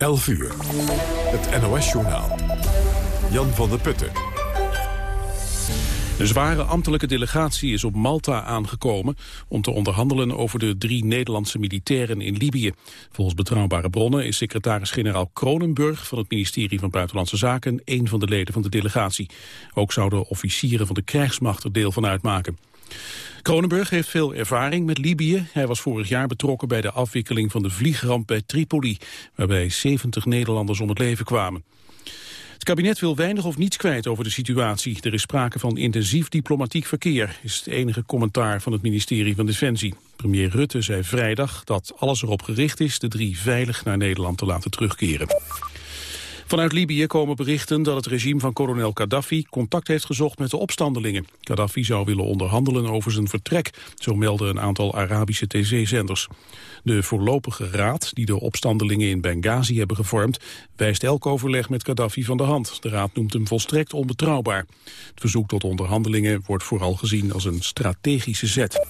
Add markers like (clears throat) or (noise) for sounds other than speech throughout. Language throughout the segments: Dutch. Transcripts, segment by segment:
11 uur. Het NOS-journaal. Jan van der Putten. Een zware ambtelijke delegatie is op Malta aangekomen om te onderhandelen over de drie Nederlandse militairen in Libië. Volgens betrouwbare bronnen is secretaris-generaal Kronenburg van het ministerie van Buitenlandse Zaken een van de leden van de delegatie. Ook zouden officieren van de krijgsmacht er deel van uitmaken. Kronenburg heeft veel ervaring met Libië. Hij was vorig jaar betrokken bij de afwikkeling van de vliegramp bij Tripoli, waarbij 70 Nederlanders om het leven kwamen. Het kabinet wil weinig of niets kwijt over de situatie. Er is sprake van intensief diplomatiek verkeer, is het enige commentaar van het ministerie van Defensie. Premier Rutte zei vrijdag dat alles erop gericht is de drie veilig naar Nederland te laten terugkeren. Vanuit Libië komen berichten dat het regime van kolonel Gaddafi contact heeft gezocht met de opstandelingen. Gaddafi zou willen onderhandelen over zijn vertrek, zo melden een aantal Arabische tv-zenders. De voorlopige raad, die de opstandelingen in Benghazi hebben gevormd, wijst elk overleg met Gaddafi van de hand. De raad noemt hem volstrekt onbetrouwbaar. Het verzoek tot onderhandelingen wordt vooral gezien als een strategische zet.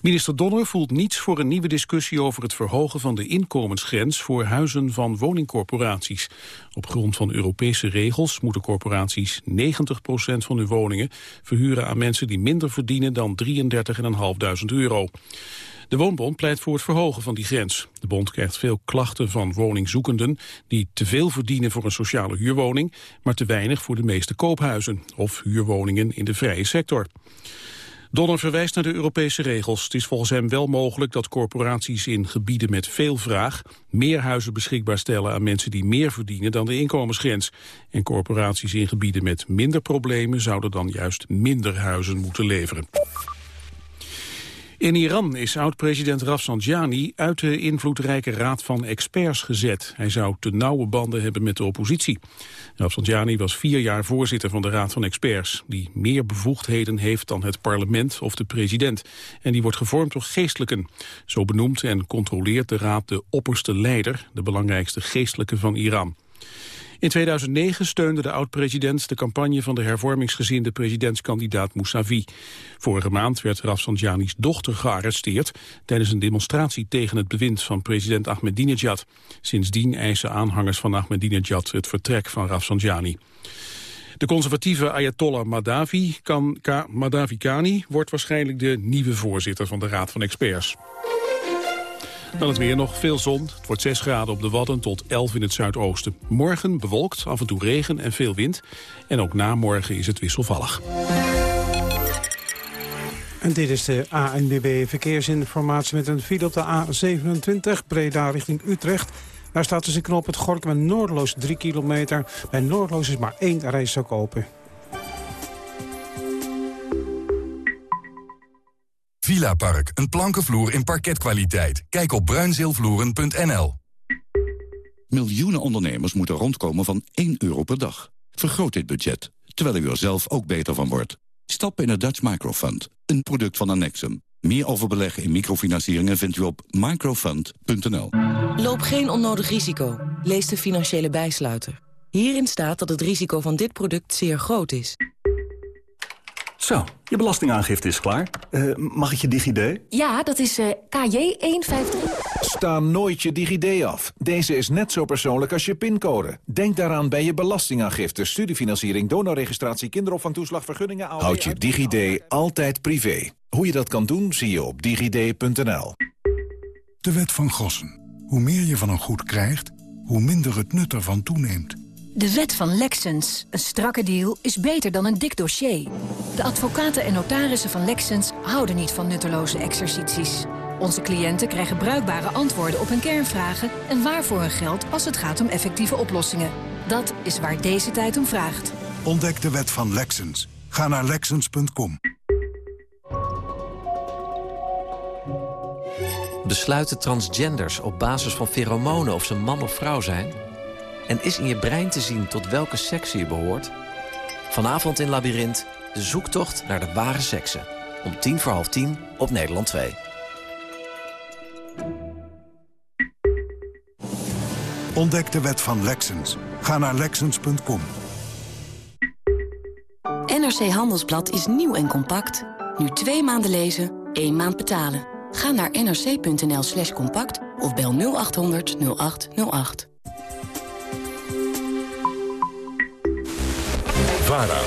Minister Donner voelt niets voor een nieuwe discussie over het verhogen van de inkomensgrens voor huizen van woningcorporaties. Op grond van Europese regels moeten corporaties 90% van hun woningen verhuren aan mensen die minder verdienen dan 33.500 euro. De Woonbond pleit voor het verhogen van die grens. De bond krijgt veel klachten van woningzoekenden die te veel verdienen voor een sociale huurwoning, maar te weinig voor de meeste koophuizen of huurwoningen in de vrije sector. Donner verwijst naar de Europese regels. Het is volgens hem wel mogelijk dat corporaties in gebieden met veel vraag... meer huizen beschikbaar stellen aan mensen die meer verdienen dan de inkomensgrens. En corporaties in gebieden met minder problemen... zouden dan juist minder huizen moeten leveren. In Iran is oud-president Rafsanjani uit de invloedrijke raad van experts gezet. Hij zou te nauwe banden hebben met de oppositie. Rafsanjani was vier jaar voorzitter van de raad van experts... die meer bevoegdheden heeft dan het parlement of de president. En die wordt gevormd door geestelijken. Zo benoemt en controleert de raad de opperste leider... de belangrijkste geestelijke van Iran. In 2009 steunde de oud-president de campagne van de hervormingsgezinde presidentskandidaat Mousavi. Vorige maand werd Rafsanjani's dochter gearresteerd tijdens een demonstratie tegen het bewind van president Ahmadinejad. Sindsdien eisen aanhangers van Ahmadinejad het vertrek van Rafsanjani. De conservatieve Ayatollah Madavi, kan, Madavi Kani wordt waarschijnlijk de nieuwe voorzitter van de Raad van Experts. Dan het weer nog veel zon. Het wordt 6 graden op de Wadden tot 11 in het zuidoosten. Morgen bewolkt, af en toe regen en veel wind. En ook na morgen is het wisselvallig. En dit is de ANBB Verkeersinformatie met een file op de A27 Breda richting Utrecht. Daar staat tussen knop het Gork met Noordloos 3 kilometer. Bij Noordloos is maar één rijstok open. Villa Park, een plankenvloer in parketkwaliteit. Kijk op bruinzeelvloeren.nl. Miljoenen ondernemers moeten rondkomen van 1 euro per dag. Vergroot dit budget, terwijl u er zelf ook beter van wordt. Stap in het Dutch Microfund, een product van Annexum. Meer over beleggen in microfinancieringen vindt u op microfund.nl. Loop geen onnodig risico. Lees de financiële bijsluiter. Hierin staat dat het risico van dit product zeer groot is. Zo, je belastingaangifte is klaar. Uh, mag ik je DigiD? Ja, dat is uh, KJ153. Sta nooit je DigiD af. Deze is net zo persoonlijk als je pincode. Denk daaraan bij je belastingaangifte, studiefinanciering, donorregistratie, kinderopvangtoeslag, vergunningen... Houd je DigiD altijd privé. Hoe je dat kan doen, zie je op digid.nl. De wet van Gossen. Hoe meer je van een goed krijgt, hoe minder het nut ervan toeneemt. De wet van Lexens. Een strakke deal is beter dan een dik dossier. De advocaten en notarissen van Lexens houden niet van nutteloze exercities. Onze cliënten krijgen bruikbare antwoorden op hun kernvragen... en waarvoor hun geld als het gaat om effectieve oplossingen. Dat is waar deze tijd om vraagt. Ontdek de wet van Lexens. Ga naar Lexens.com. Besluiten transgenders op basis van pheromonen of ze man of vrouw zijn... En is in je brein te zien tot welke sekse je behoort? Vanavond in Labyrinth, de zoektocht naar de ware sekse. Om tien voor half tien op Nederland 2. Ontdek de wet van Lexens. Ga naar Lexens.com. NRC Handelsblad is nieuw en compact. Nu twee maanden lezen, één maand betalen. Ga naar nrc.nl slash compact of bel 0800 0808. VARA,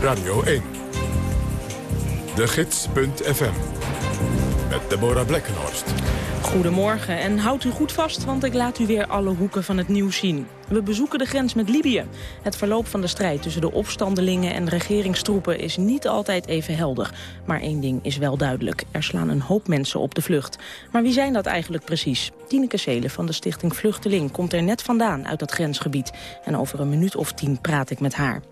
Radio 1, de gids.fm, met Deborah Blekkenhorst. Goedemorgen en houdt u goed vast, want ik laat u weer alle hoeken van het nieuws zien. We bezoeken de grens met Libië. Het verloop van de strijd tussen de opstandelingen en regeringstroepen is niet altijd even helder. Maar één ding is wel duidelijk. Er slaan een hoop mensen op de vlucht. Maar wie zijn dat eigenlijk precies? Tineke Seelen van de stichting Vluchteling komt er net vandaan uit dat grensgebied. En over een minuut of tien praat ik met haar.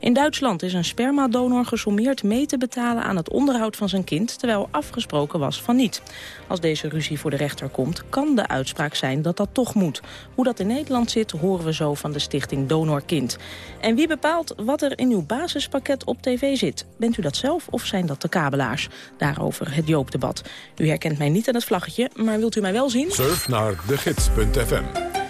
In Duitsland is een spermadonor gesommeerd mee te betalen aan het onderhoud van zijn kind... terwijl afgesproken was van niet. Als deze ruzie voor de rechter komt, kan de uitspraak zijn dat dat toch moet. Hoe dat in Nederland zit, horen we zo van de stichting Donor Kind. En wie bepaalt wat er in uw basispakket op tv zit? Bent u dat zelf of zijn dat de kabelaars? Daarover het Joop-debat. U herkent mij niet aan het vlaggetje, maar wilt u mij wel zien? Surf naar degids.fm.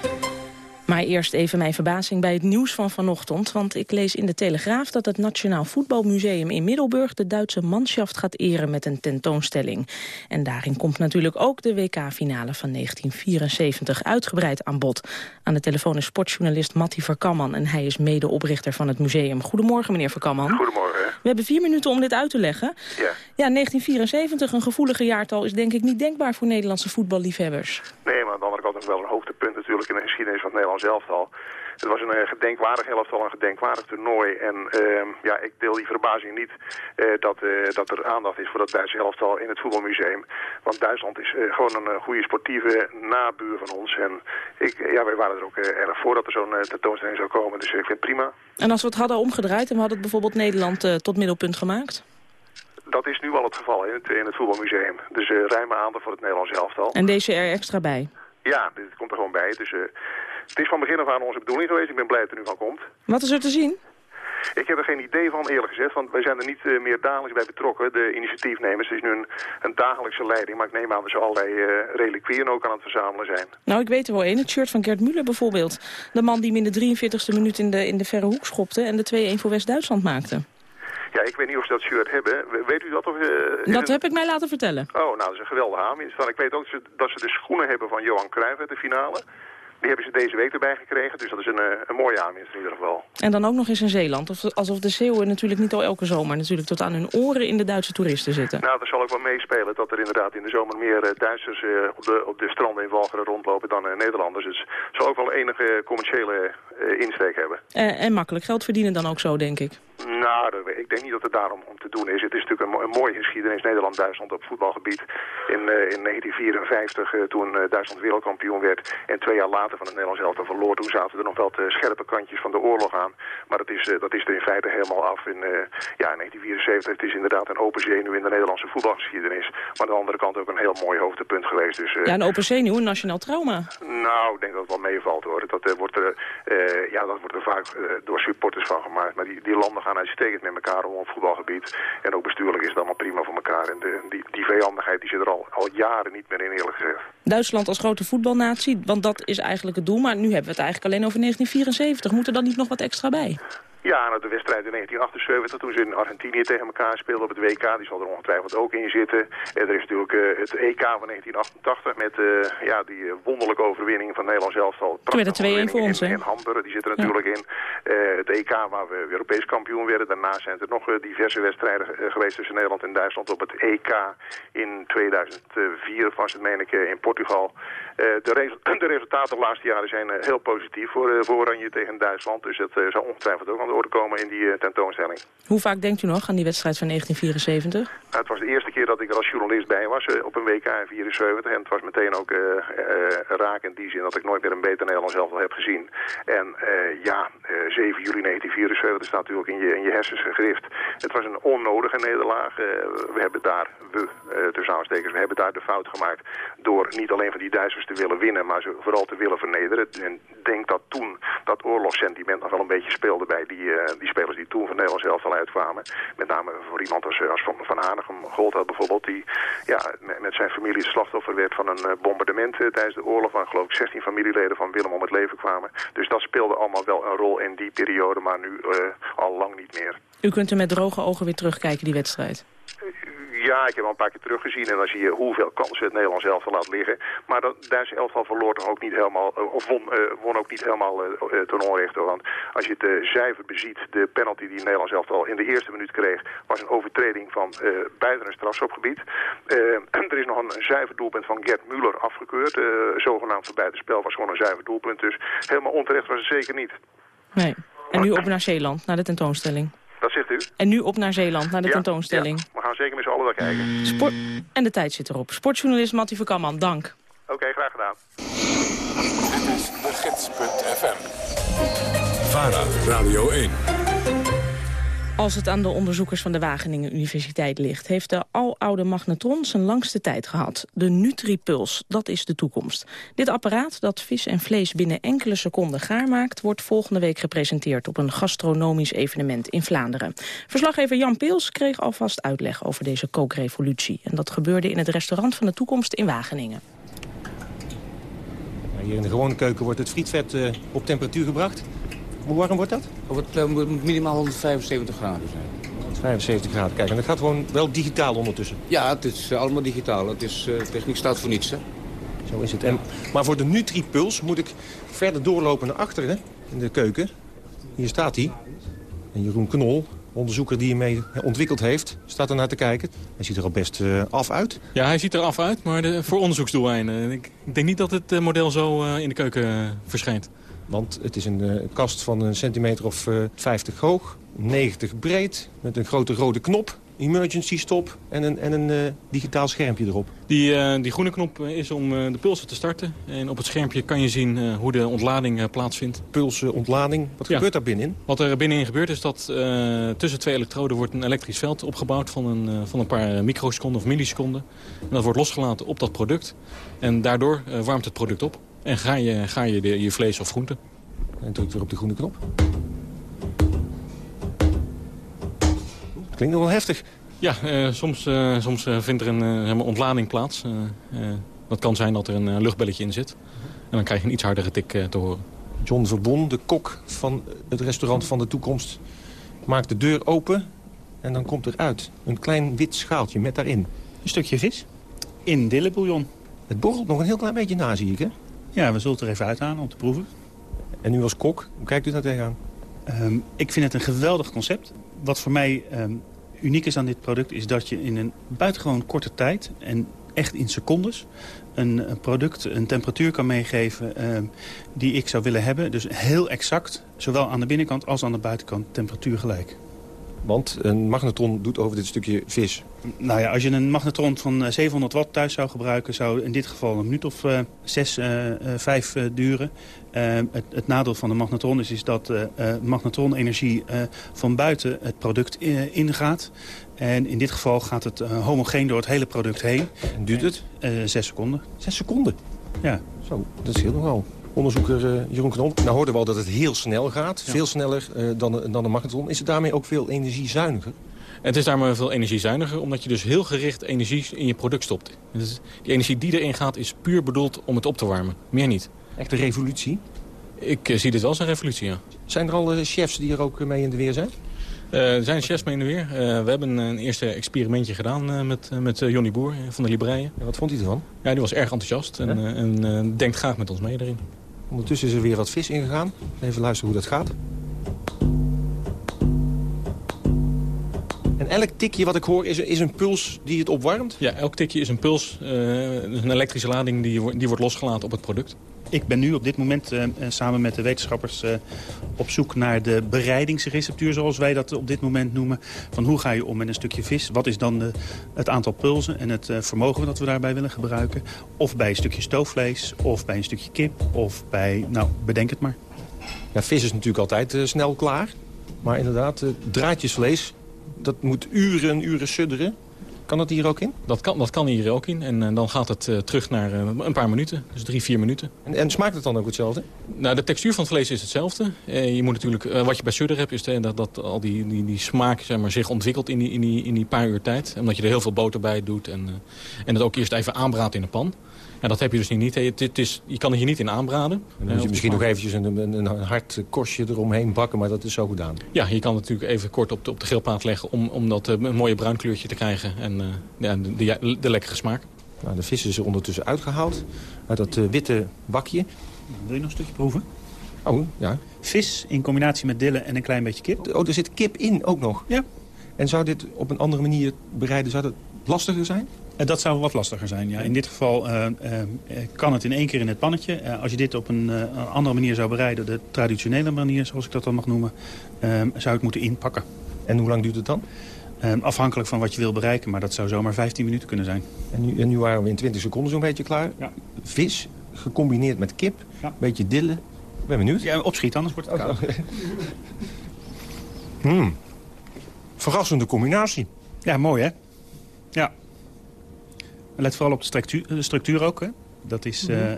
Maar eerst even mijn verbazing bij het nieuws van vanochtend. Want ik lees in de Telegraaf dat het Nationaal Voetbalmuseum in Middelburg... de Duitse manschaft gaat eren met een tentoonstelling. En daarin komt natuurlijk ook de WK-finale van 1974 uitgebreid aan bod. Aan de telefoon is sportjournalist Matti Verkamman... en hij is medeoprichter van het museum. Goedemorgen, meneer Verkamman. Goedemorgen. We hebben vier minuten om dit uit te leggen. Ja. Ja, 1974, een gevoelige jaartal, is denk ik niet denkbaar voor Nederlandse voetballiefhebbers. Nee, maar aan de andere kant nog wel een hoogtepunt natuurlijk in de geschiedenis van het Nederlands elftal. Het was een eh, gedenkwaardig elftal, een gedenkwaardig toernooi. En ehm, ja, ik deel die verbazing niet eh, dat, eh, dat er aandacht is voor dat Duitse elftal in het voetbalmuseum. Want Duitsland is gewoon een goede sportieve nabuur van ons. En ik, ja, wij waren er ook erg voor dat er zo'n tentoonstelling zou komen. Dus ik vind het prima. En als we het hadden omgedraaid en we hadden het bijvoorbeeld Nederland tot middelpunt gemaakt? Dat is nu al het geval in het, in het voetbalmuseum. Dus ruime aandacht voor het Nederlands elftal. En deze er extra bij? Ja, dit komt er gewoon bij. Dus het is van begin af aan onze bedoeling geweest. Ik ben blij dat het er nu van komt. Wat is er te zien? Ik heb er geen idee van, eerlijk gezegd, want wij zijn er niet eh, meer dagelijks bij betrokken. De initiatiefnemers, het is nu een, een dagelijkse leiding, maar ik neem aan dat ze allerlei uh, reliquieën ook aan het verzamelen zijn. Nou, ik weet er wel één. Het shirt van Gert Muller bijvoorbeeld. De man die hem in de 43e minuut in de, in de verre hoek schopte en de 2-1 voor West-Duitsland maakte. Ja, ik weet niet of ze dat shirt hebben. Weet u dat? Of, uh, dat heb ik mij laten vertellen. Oh, nou, dat is een geweldige aanwinst. Ik weet ook dat ze, dat ze de schoenen hebben van Johan Cruijff uit de finale. Die hebben ze deze week erbij gekregen, dus dat is een, een mooie aanwinst in ieder geval. En dan ook nog eens in Zeeland. Of, alsof de Zeeuwen natuurlijk niet al elke zomer natuurlijk tot aan hun oren in de Duitse toeristen zitten. Nou, dat zal ook wel meespelen dat er inderdaad in de zomer meer uh, Duitsers uh, op, de, op de stranden in Walcheren rondlopen dan uh, Nederlanders. Dus het zal ook wel enige commerciële insteek hebben. en makkelijk geld verdienen dan ook zo, denk ik. Nou, ik denk niet dat het daarom om te doen is. Het is natuurlijk een, een mooie geschiedenis Nederland-Duitsland op voetbalgebied. In, uh, in 1954, uh, toen uh, Duitsland wereldkampioen werd en twee jaar later van het Nederlands elftal verloor. Toen zaten er nog wel de scherpe kantjes van de oorlog aan. Maar dat is, dat is er in feite helemaal af. In, ja, in 1974 het is inderdaad een open zenuw in de Nederlandse voetbalgeschiedenis. Maar aan de andere kant ook een heel mooi hoogtepunt geweest. Dus, ja, een open zenuw, een nationaal trauma. Nou, ik denk dat het wel meevalt hoor. Dat, wordt, ja, dat wordt er vaak door supporters van gemaakt. Maar die, die landen gaan uitstekend met elkaar om op voetbalgebied. En ook bestuurlijk is het allemaal prima voor elkaar. En de, die, die vijandigheid die zit er al, al jaren niet meer in, eerlijk gezegd. Duitsland als grote voetbalnatie, want dat is eigenlijk het doel. Maar nu hebben we het eigenlijk alleen over 1974. Moet er dan niet nog wat extra bij? Ja, nou, de wedstrijd in 1978, toen ze in Argentinië tegen elkaar speelden op het WK, die zal er ongetwijfeld ook in zitten. En er is natuurlijk uh, het EK van 1988 met uh, ja, die uh, wonderlijke overwinning van Nederland elftal. Toen werd het 2-1 voor ons, in, in Hamburg, die zit er natuurlijk ja. in. het EK waar we Europees kampioen werden. Daarna zijn er nog diverse wedstrijden geweest tussen Nederland en Duitsland op het EK in 2004, was het meen ik, in Portugal. de, resu (clears throat) de, resultaten de laatste jaren zijn heel positief voor, voor Oranje tegen Duitsland. Dus dat zou ongetwijfeld ook aan de orde komen in die uh, tentoonstelling. Hoe vaak denkt u nog aan die wedstrijd van 1974? Nou, het was de eerste keer dat ik er als journalist bij was uh, op een WK in 74. En het was meteen ook uh, raak in die zin dat ik nooit meer een beter Nederlands elftal heb gezien. En ja, 7 juli 1974 staat natuurlijk in je, in je hersens gegrift. Het was een onnodige nederlaag. we hebben daar, we, tussen aanstekers, we hebben daar de fout gemaakt door niet alleen van die Duitsers te willen winnen, maar ze vooral te willen vernederen. En denk dat toen dat oorlogssentiment nog wel een beetje speelde bij die, uh, die spelers die toen van Nederlands elftal uitkwamen. Met name voor iemand als, als Van, van Hanegem Gold had bijvoorbeeld, die ja, met, zijn familie slachtoffer werd van een bombardement tijdens de oorlog, waar geloof ik 16 familieleden van Willem om het leven kwamen. Dus dat speelde allemaal wel een rol in die periode, maar nu al lang niet meer. U kunt er met droge ogen weer terugkijken, die wedstrijd. Ja, ik heb al een paar keer teruggezien en dan zie je hoeveel kansen het Nederlands elftal laat liggen. Maar dat Duitse elftal verloor toch ook niet helemaal, of won, won ook niet helemaal ten onrechte. Want als je het zuiver beziet, de penalty die het Nederlands elftal in de eerste minuut kreeg, was een overtreding van buiten een strafschopgebied. (clears throat) er is nog een, zuiver doelpunt van Gert Muller afgekeurd. zogenaamd voor buitenspel was gewoon een zuiver doelpunt. Dus helemaal onterecht was het zeker niet. Nee. En nu op naar Zeeland, naar de tentoonstelling. Dat zegt u? En nu op naar Zeeland, naar de tentoonstelling. Ja, we gaan zeker met z'n allen daar kijken. Sport en de tijd zit erop. Sportjournalist Mattie Verkamman, dank. Oké, graag gedaan. Dit is de gids.fm. VARA, Radio 1. Als het aan de onderzoekers van de Wageningen Universiteit ligt... heeft de aloude magnetron zijn langste tijd gehad. De Nutripuls, dat is de toekomst. Dit apparaat dat vis en vlees binnen enkele seconden gaar maakt... wordt volgende week gepresenteerd op een gastronomisch evenement in Vlaanderen. Verslaggever Jan Peels kreeg alvast uitleg over deze kookrevolutie. En dat gebeurde in het restaurant van de toekomst in Wageningen. Hier in de gewone keuken wordt het frietvet uh, op temperatuur gebracht. Hoe warm wordt dat? Het moet minimaal 175 graden zijn. 175 graden, kijk. En dat gaat gewoon wel digitaal ondertussen? Ja, het is eh, allemaal digitaal. Het is, uh, techniek staat voor niets, hè? Zo is het. En, maar voor de Nutripuls moet ik verder doorlopen naar achteren in de keuken. Hier staat hij. En Jeroen Knol, onderzoeker die mee ontwikkeld heeft, staat er naar te kijken. Hij ziet er al best uh, af uit. Ja, hij ziet er af uit, maar de, voor onderzoeksdoeleinden. Ik, ik, denk niet dat het model zo in de keuken verschijnt. Want het is een uh, kast van een centimeter of uh, 50 hoog, 90 breed, met een grote rode knop, emergency stop en een, en een uh, digitaal schermpje erop. Die, die groene knop is om de pulsen te starten. En op het schermpje kan je zien hoe de ontlading plaatsvindt. Pulsen, ontlading, wat ja. gebeurt daar binnenin? Wat er binnenin gebeurt is dat tussen twee elektroden wordt een elektrisch veld opgebouwd van een, van een paar microseconden of milliseconden. En dat wordt losgelaten op dat product. En daardoor warmt het product op. En ga je, ga je de, je vlees of groente. En druk weer op de groene knop. Klinkt nog wel heftig. Ja, uh, soms, uh, soms uh, vindt er een ontlading plaats. dat kan zijn dat er een luchtbelletje in zit. En dan krijg je een iets hardere tik te horen. John Verbon, de kok van het restaurant van de toekomst... maakt de deur open en dan komt eruit een klein wit schaaltje met daarin... Een stukje vis in dillebouillon. Het borrelt nog een heel klein beetje na, zie ik, hè? Ja, we zullen het er even uithalen om te proeven. En u als kok, hoe kijkt u daar tegenaan? Um, ik vind het een geweldig concept. Wat voor mij um, uniek is aan dit product... is dat je in een buitengewoon korte tijd... en echt in secondes een, een product, een temperatuur kan meegeven... Um, die ik zou willen hebben. Dus heel exact, zowel aan de binnenkant als aan de buitenkant temperatuur gelijk. Want een magnetron doet over dit stukje vis. Nou ja, als je een magnetron van 700 watt thuis zou gebruiken... zou in dit geval een minuut of uh, zes, uh, vijf uh, duren. Het, het, nadeel van de magnetron is, is dat magnetronenergie van buiten het product ingaat. En in dit geval gaat het homogeen door het hele product heen. En duurt het? zes seconden. Zes seconden? Ja. Zo, dat is heel nogal onderzoeker uh, Jeroen Knol. Nou hoorden we al dat het heel snel gaat. Veel sneller uh, dan, dan de magnetron. Is het daarmee ook veel energiezuiniger? Het is daarmee veel energiezuiniger, omdat je dus heel gericht energie in je product stopt. Dus die energie die erin gaat is puur bedoeld om het op te warmen. Meer niet. Echt een revolutie? Ik uh, zie dit wel als een revolutie, ja. Zijn er al chefs die er ook mee in de weer zijn? Uh, er zijn chefs mee in de weer. Uh, we hebben een eerste experimentje gedaan uh, met, met Jonny Boer van de Libreien. Ja, wat vond hij ervan? Ja, die was erg enthousiast en, en denkt graag met ons mee erin. Ondertussen is er weer wat vis ingegaan. Even luisteren hoe dat gaat. En elk tikje wat ik hoor is, is een puls die het opwarmt? Ja, elk tikje is een puls. Uh, een elektrische lading die, die wordt losgelaten op het product. Ik ben nu op dit moment uh, samen met de wetenschappers uh, op zoek naar de bereidingsreceptuur, zoals wij dat op dit moment noemen. Van hoe ga je om met een stukje vis? Wat is dan het aantal pulsen en het vermogen dat we daarbij willen gebruiken? Of bij een stukje stoofvlees, of bij een stukje kip, of bij, nou, bedenk het maar. Ja, vis is natuurlijk altijd snel klaar. Maar inderdaad, draadjesvlees, dat moet uren uren sudderen. Kan dat hier ook in? Dat kan, dat kan hier ook in. En uh, dan gaat het uh, terug naar uh, een paar minuten. Dus drie, vier minuten. En, en, smaakt het dan ook hetzelfde? Nou, de textuur van het vlees is hetzelfde. je moet natuurlijk, wat je bij sudder hebt, is dat, dat al die, die, die smaak zeg maar, zich ontwikkelt in die, in, die, in die paar uur tijd. Omdat je er heel veel boter bij doet. En, en het ook eerst even aanbraadt in de pan. En dat heb je dus niet. Het, het is, je kan het hier niet in aanbraden. En dan moet je misschien nog eventjes een, een, een hard kostje eromheen bakken, maar dat is zo gedaan. Ja, je kan het natuurlijk even kort op de, op de grillplaat leggen... om, om dat een mooie bruin kleurtje te krijgen en uh, ja, de, de, de, lekkere smaak. Nou, de vis is er ondertussen uitgehaald uit dat uh, witte bakje. Wil je nog een stukje proeven? Oh, ja. Vis in combinatie met dillen en een klein beetje kip. Oh, er zit kip in ook nog? Ja. En zou dit op een andere manier bereiden, zou dat lastiger zijn? Dat zou wat lastiger zijn, ja. In dit geval uh, uh, kan het in één keer in het pannetje. Uh, als je dit op een andere manier zou bereiden, de traditionele manier, zoals ik dat dan mag noemen, zou je het moeten inpakken. En hoe lang duurt het dan? afhankelijk van wat je wil bereiken, maar dat zou zomaar 15 minuten kunnen zijn. En nu, en nu waren we in 20 seconden zo'n beetje klaar. Ja. Vis, gecombineerd met kip, een ja. beetje dillen. Ik ben benieuwd. Ja, opschiet, anders wordt het koud. Oh. hmm. Verrassende combinatie. Ja, mooi hè? Ja. Let vooral op de structuur, de structuur ook. Hè? Dat is uh, uh,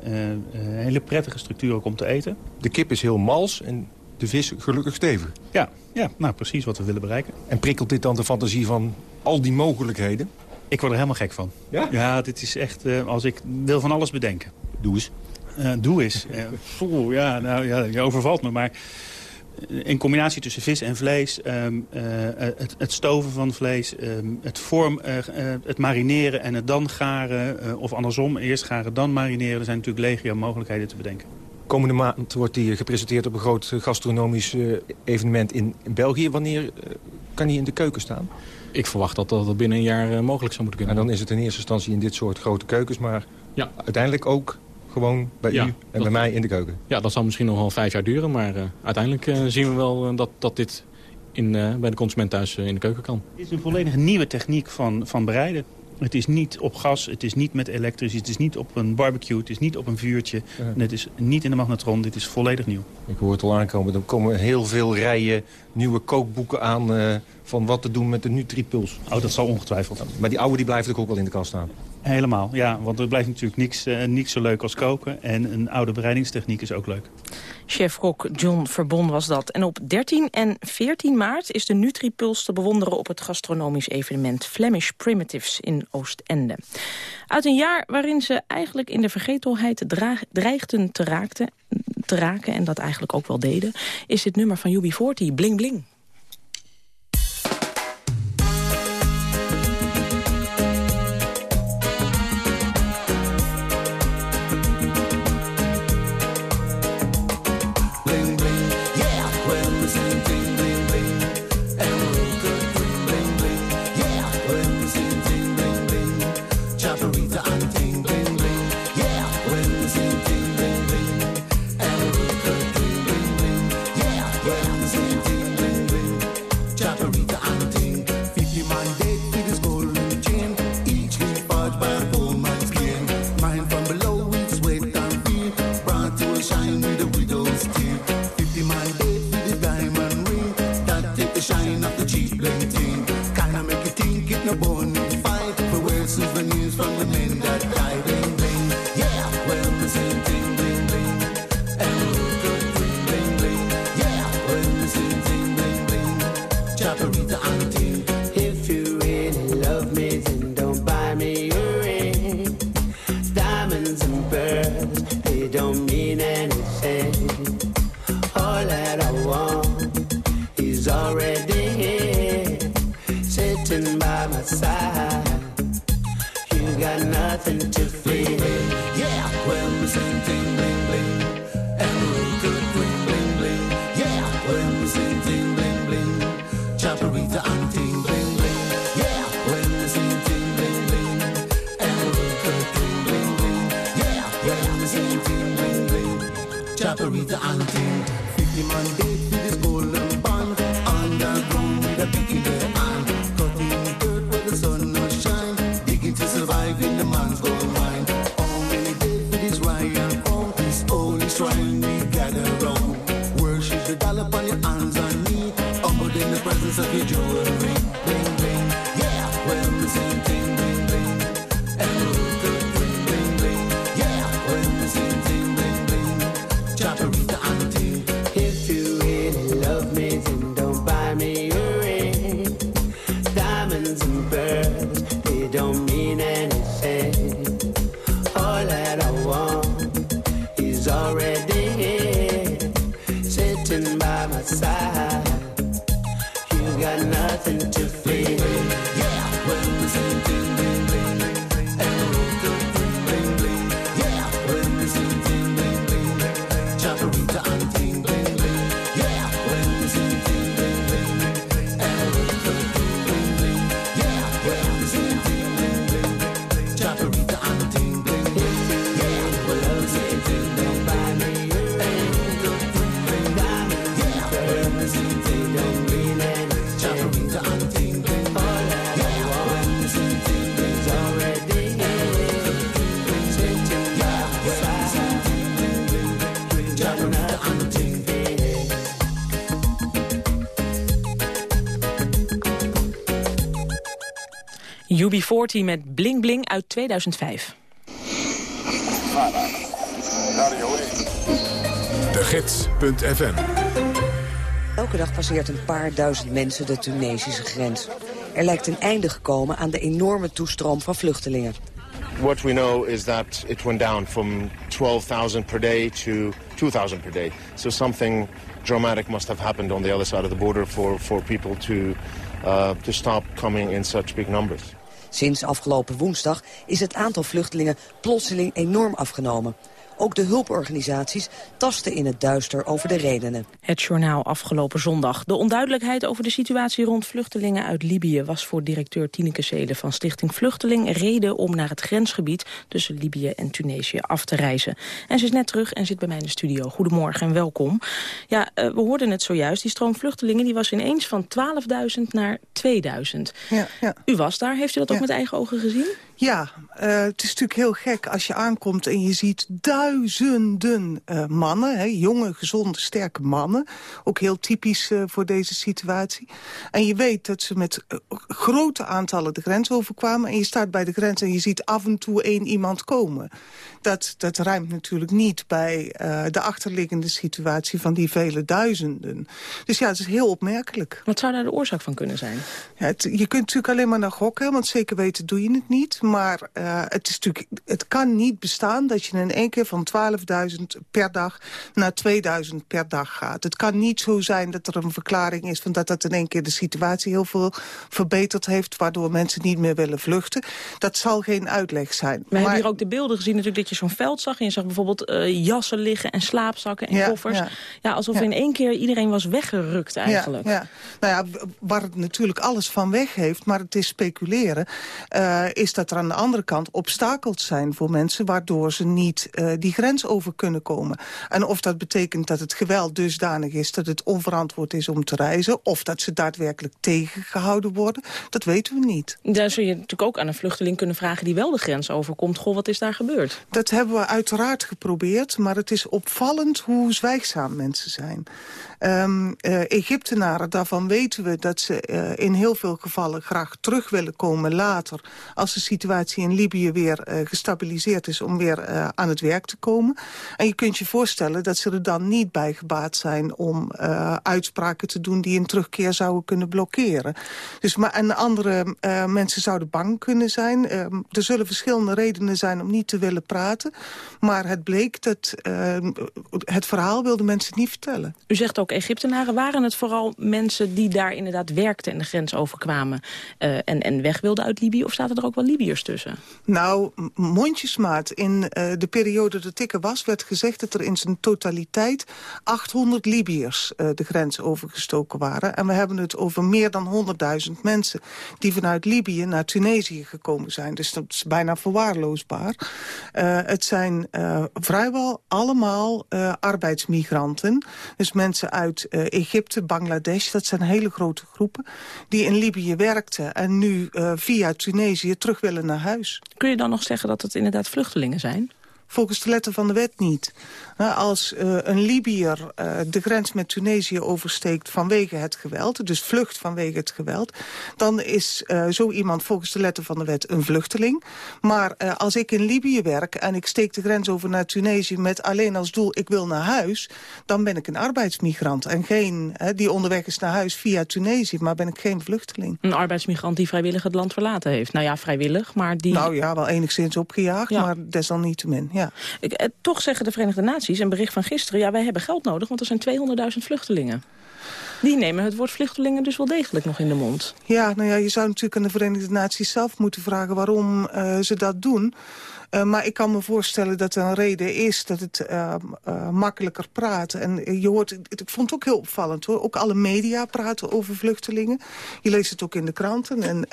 een hele prettige structuur ook om te eten. De kip is heel mals en de vis gelukkig stevig. Ja, ja nou precies wat we willen bereiken. En prikkelt dit dan de fantasie van al die mogelijkheden? Ik word er helemaal gek van. Ja? Ja, dit is echt, uh, als ik wil van alles bedenken. Doe eens. doe eens. Poeh, ja, nou ja, je overvalt me, maar in combinatie tussen vis en vlees, um, uh, het, het, stoven van vlees, um, het, vorm, uh, het marineren en het dan garen, uh, of andersom, eerst garen dan marineren. Er zijn natuurlijk legio mogelijkheden te bedenken. Komende maand wordt die gepresenteerd op een groot gastronomisch evenement in België. Wanneer kan die in de keuken staan? Ik verwacht dat dat binnen een jaar mogelijk zou moeten kunnen. En dan is het in eerste instantie in dit soort grote keukens, maar ja. uiteindelijk ook gewoon bij ja, u en dat, bij mij in de keuken. Ja, dat zal misschien nog wel vijf jaar duren. Maar uh, uiteindelijk uh, zien we wel uh, dat, dat dit in, bij de consument thuis in de keuken kan. Dit is een volledig nieuwe techniek van, van bereiden. Het is niet op gas, het is niet met elektrisch, het is niet op een barbecue, het is niet op een vuurtje. Ja. En het is niet in de magnetron, dit is volledig nieuw. Ik hoor het al aankomen, er komen heel veel rijen nieuwe kookboeken aan van wat te doen met de Nutripuls. Oh, dat zal ongetwijfeld. Maar die oude die blijft ook wel in de kast staan. Helemaal, ja. Want er blijft natuurlijk niks, uh, niks zo leuk als koken. En een oude bereidingstechniek is ook leuk. Chef-kok John Verbon was dat. En op 13 en 14 maart is de Nutripuls te bewonderen... op het gastronomisch evenement Flemish Primitives in Oostende. Uit een jaar waarin ze eigenlijk in de vergetelheid dreigden te, raakten, te raken... en dat eigenlijk ook wel deden, is dit nummer van UB40, Bling Bling. from the UB40 met Bling Bling uit 2005. De Gids.fm Elke dag passeert een paar duizend mensen de Tunesische grens. Er lijkt een einde gekomen aan de enorme toestroom van vluchtelingen. What we know is that it went down from 12,000 per day to 2,000 per day. So something dramatic must have happened on the other side of the border for, for people to, uh, to stop coming in such big numbers. Sinds afgelopen woensdag is het aantal vluchtelingen plotseling enorm afgenomen. Ook de hulporganisaties tasten in het duister over de redenen. Het journaal afgelopen zondag. De onduidelijkheid over de situatie rond vluchtelingen uit Libië... was voor directeur Tineke Zeden van Stichting Vluchteling... reden om naar het grensgebied tussen Libië en Tunesië af te reizen. En ze is net terug en zit bij mij in de studio. Goedemorgen en welkom. Ja, uh, we hoorden het zojuist. Die stroom vluchtelingen die was ineens van 12.000 naar 2.000. Ja, ja. U was daar. Heeft u dat ook met eigen ogen gezien? Ja, uh, het is natuurlijk heel gek als je aankomt en je ziet duizenden uh, mannen. Hè, jonge, gezonde, sterke mannen. Ook heel typisch uh, voor deze situatie. En je weet dat ze met grote aantallen de grens overkwamen. En je staat bij de grens en je ziet af en toe één iemand komen. Dat, dat ruimt natuurlijk niet bij de achterliggende situatie van die vele duizenden. Dus ja, het is heel opmerkelijk. Wat zou daar de oorzaak van kunnen zijn? Ja, het, je kunt natuurlijk alleen maar naar gokken, want zeker weten doe je het niet. Maar uh, het, is natuurlijk, het kan niet bestaan dat je in één keer van 12.000 per dag naar 2.000 per dag gaat. Het kan niet zo zijn dat er een verklaring is van dat dat in één keer de situatie heel veel verbeterd heeft, waardoor mensen niet meer willen vluchten. Dat zal geen uitleg zijn. We maar, hebben hier ook de beelden gezien natuurlijk dat je zo'n veld zag. En je zag bijvoorbeeld uh, jassen liggen en slaapzakken en ja, koffers. Ja, ja alsof in één keer iedereen was weggerukt eigenlijk. Ja, ja. Nou ja, waar het natuurlijk alles van weg heeft, maar het is speculeren, uh, is dat er aan de andere kant obstakels zijn voor mensen... waardoor ze niet uh, die grens over kunnen komen. En of dat betekent dat het geweld dusdanig is... dat het onverantwoord is om te reizen... of dat ze daadwerkelijk tegengehouden worden, dat weten we niet. Daar zul je natuurlijk ook aan een vluchteling kunnen vragen... die wel de grens overkomt. Goh, wat is daar gebeurd? Dat hebben we uiteraard geprobeerd... maar het is opvallend hoe zwijgzaam mensen zijn. Um, uh, Egyptenaren, daarvan weten we dat ze uh, in heel veel gevallen graag terug willen komen later... als de situatie in Libië weer uh, gestabiliseerd is om weer aan het werk te komen. En je kunt je voorstellen dat ze er dan niet bij gebaat zijn... om uitspraken te doen die een terugkeer zouden kunnen blokkeren. Dus, maar, en andere mensen zouden bang kunnen zijn. er zullen verschillende redenen zijn om niet te willen praten. Maar het bleek dat het verhaal wilde mensen niet vertellen. U zegt ook Egyptenaren. Waren het vooral mensen die daar inderdaad werkten en de grens overkwamen... En, en weg wilden uit Libië? Of zaten er ook wel Tussen? Nou, mondjesmaat. In uh, de periode dat ik er was, werd gezegd dat er in zijn totaliteit 800 Libiërs uh, de grens overgestoken waren. En we hebben het over meer dan 100.000 mensen die vanuit Libië naar Tunesië gekomen zijn. Dus dat is bijna verwaarloosbaar. het zijn vrijwel allemaal arbeidsmigranten. Dus mensen uit Egypte, Bangladesh. Dat zijn hele grote groepen die in Libië werkten... en nu via Tunesië terug willen naar huis. Kun je dan nog zeggen dat het inderdaad vluchtelingen zijn? Volgens de letter van de wet niet. Als uh, een Libiër uh, de grens met Tunesië oversteekt vanwege het geweld... dus vlucht vanwege het geweld... dan is uh, zo iemand volgens de letter van de wet een vluchteling. Maar als ik in Libië werk en ik steek de grens over naar Tunesië... met alleen als doel ik wil naar huis... dan ben ik een arbeidsmigrant. En geen die onderweg is naar huis via Tunesië... maar ben ik geen vluchteling. Een arbeidsmigrant die vrijwillig het land verlaten heeft. Nou ja, vrijwillig, maar die... Nou ja, wel enigszins opgejaagd, ja. maar desalniettemin, ja. Ik, toch zeggen de Verenigde Naties een bericht van gisteren... ja, wij hebben geld nodig, want er zijn 200.000 vluchtelingen. Die nemen het woord vluchtelingen dus wel degelijk nog in de mond. Ja, nou ja, je zou natuurlijk aan de Verenigde Naties zelf moeten vragen... waarom uh, ze dat doen... Uh, maar ik kan me voorstellen dat er een reden is dat het uh, uh, makkelijker praat. En je hoort, ik vond het ook heel opvallend hoor. Ook alle media praten over vluchtelingen. Je leest het ook in de kranten en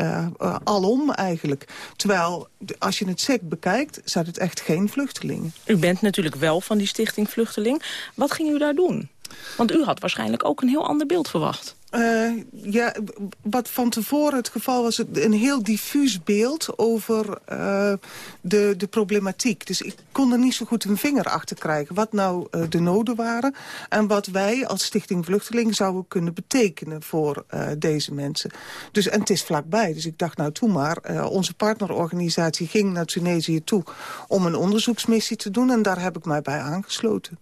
alom eigenlijk. Terwijl, als je het sec bekijkt, zijn het echt geen vluchtelingen. U bent natuurlijk wel van die stichting Vluchteling. Wat ging u daar doen? Want u had waarschijnlijk ook een heel ander beeld verwacht. Uh, ja, wat van tevoren het geval was, een heel diffuus beeld over uh, de, de problematiek. Dus ik kon er niet zo goed een vinger achter krijgen wat nou uh, de noden waren... en wat wij als Stichting Vluchteling zouden kunnen betekenen voor deze mensen. Dus, en het is vlakbij, dus ik dacht nou toe maar. onze partnerorganisatie ging naar Tunesië toe om een onderzoeksmissie te doen... en daar heb ik mij bij aangesloten.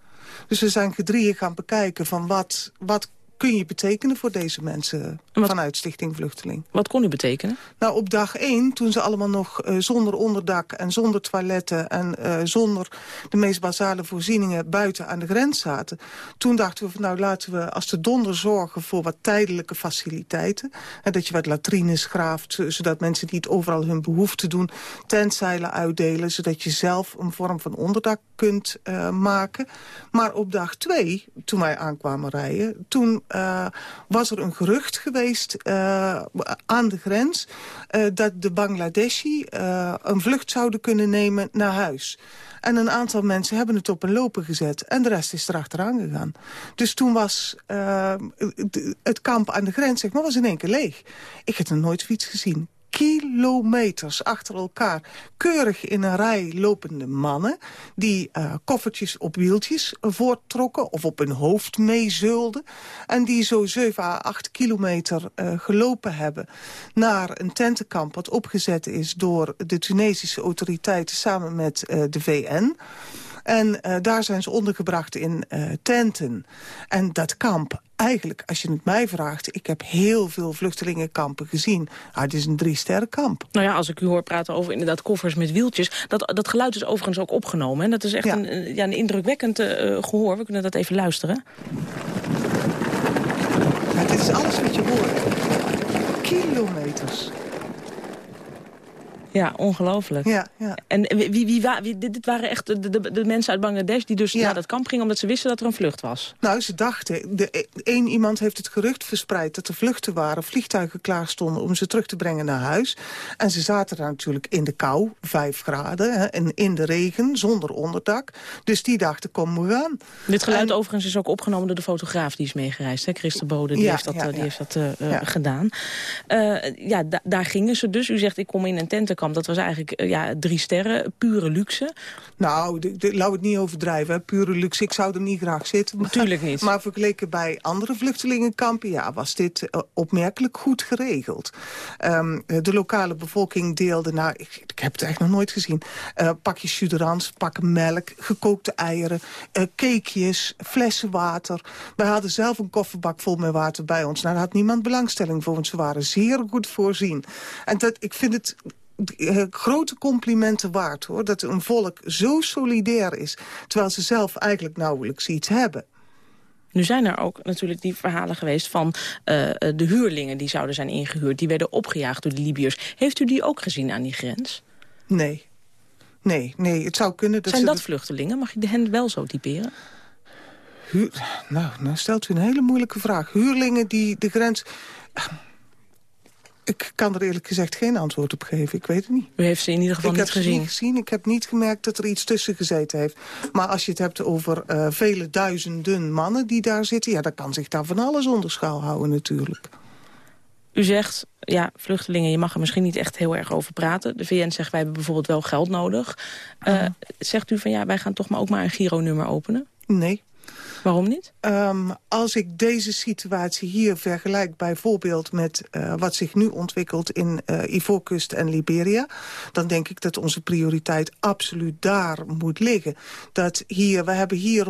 Dus we zijn gedrieën gaan bekijken van wat, wat kun je betekenen voor deze mensen vanuit Stichting Vluchteling. Wat kon u betekenen? Nou, op dag één, toen ze allemaal nog uh, zonder onderdak en zonder toiletten... en uh, zonder de meest basale voorzieningen buiten aan de grens zaten... toen dachten we van nou laten we als de donder zorgen voor wat tijdelijke faciliteiten. En dat je wat latrines graaft, zodat mensen niet overal hun behoefte doen. Tentzeilen uitdelen, zodat je zelf een vorm van onderdak kunt uh, maken. Maar op dag twee, toen wij aankwamen rijden... toen uh, was er een gerucht geweest uh, aan de grens... Uh, dat de Bangladeshi een vlucht zouden kunnen nemen naar huis. En een aantal mensen hebben het op een lopen gezet. En de rest is erachteraan gegaan. Dus toen was het kamp aan de grens zeg maar, was in één keer leeg. Ik heb nog nooit zoiets gezien kilometers achter elkaar keurig in een rij lopende mannen... die uh, koffertjes op wieltjes voorttrokken of op hun hoofd meezulden... en die zo 7 à 8 kilometer uh, gelopen hebben naar een tentenkamp... wat opgezet is door de Tunesische autoriteiten samen met uh, de VN... En daar zijn ze ondergebracht in tenten. En dat kamp, eigenlijk, als je het mij vraagt... ik heb heel veel vluchtelingenkampen gezien. Ah, het is een drie-sterrenkamp. Nou ja, als ik u hoor praten over inderdaad koffers met wieltjes... dat, dat geluid is overigens ook opgenomen. En dat is echt ja. een, ja, een indrukwekkend uh, gehoor. We kunnen dat even luisteren. Ja, dit is alles wat je hoort. Kilometers. Ja, ongelooflijk. Ja, ja. En wie, wie, wie, dit waren echt de, de, de, mensen uit Bangladesh die dus ja. naar dat kamp gingen... omdat ze wisten dat er een vlucht was? Nou, ze dachten... De, één iemand heeft het gerucht verspreid dat er vluchten waren... vliegtuigen klaar stonden om ze terug te brengen naar huis. En ze zaten daar natuurlijk in de kou, vijf graden... Hè, en in de regen, zonder onderdak. Dus die dachten, kom, we gaan. Dit geluid en, overigens is ook opgenomen door de fotograaf die is meegereisd. Hè? Christen Bode, die ja, heeft dat, ja, die heeft dat uh, gedaan. Uh, ja, da daar gingen ze dus. U zegt, ik kom in een dat was eigenlijk ja, drie sterren, pure luxe. Nou, de, de, laat het niet overdrijven, hè. pure luxe. Ik zou er niet graag zitten. Natuurlijk niet. Maar vergeleken bij andere vluchtelingenkampen... ja, was dit uh, opmerkelijk goed geregeld. Um, de lokale bevolking deelde, nou, ik, ik heb het echt nog nooit gezien... Uh, pakjes chuderans, pakken melk, gekookte eieren, uh, cakejes, flessen water. Wij hadden zelf een kofferbak vol met water bij ons. Nou, daar had niemand belangstelling voor, want ze waren zeer goed voorzien. En dat, ik vind het grote complimenten waard, hoor. Dat een volk zo solidair is, terwijl ze zelf eigenlijk nauwelijks iets hebben. Nu zijn er ook natuurlijk die verhalen geweest van uh, de huurlingen die zouden zijn ingehuurd. Die werden opgejaagd door de Libiërs. Heeft u die ook gezien aan die grens? Nee. Nee, nee, het zou kunnen... Dat zijn dat vluchtelingen? Mag je hen wel zo typeren? Huur, nou, nou stelt u een hele moeilijke vraag. Huurlingen die de grens... Ik kan er eerlijk gezegd geen antwoord op geven. Ik weet het niet. U heeft ze in ieder geval ik niet heb gezien? Ze niet gezien. Ik heb niet gemerkt dat er iets tussen gezeten heeft. Maar als je het hebt over uh, vele duizenden mannen die daar zitten... ja, dan kan zich daar van alles onder schaal houden natuurlijk. U zegt, ja, vluchtelingen, je mag er misschien niet echt heel erg over praten. De VN zegt, wij hebben bijvoorbeeld wel geld nodig. Uh, zegt u van, ja, wij gaan toch maar ook maar een Giro-nummer openen? Nee. Waarom niet? Um, als ik deze situatie hier vergelijk bijvoorbeeld met uh, wat zich nu ontwikkelt in uh, Ivoorkust en Liberia, dan denk ik dat onze prioriteit absoluut daar moet liggen. Dat hier, we hebben hier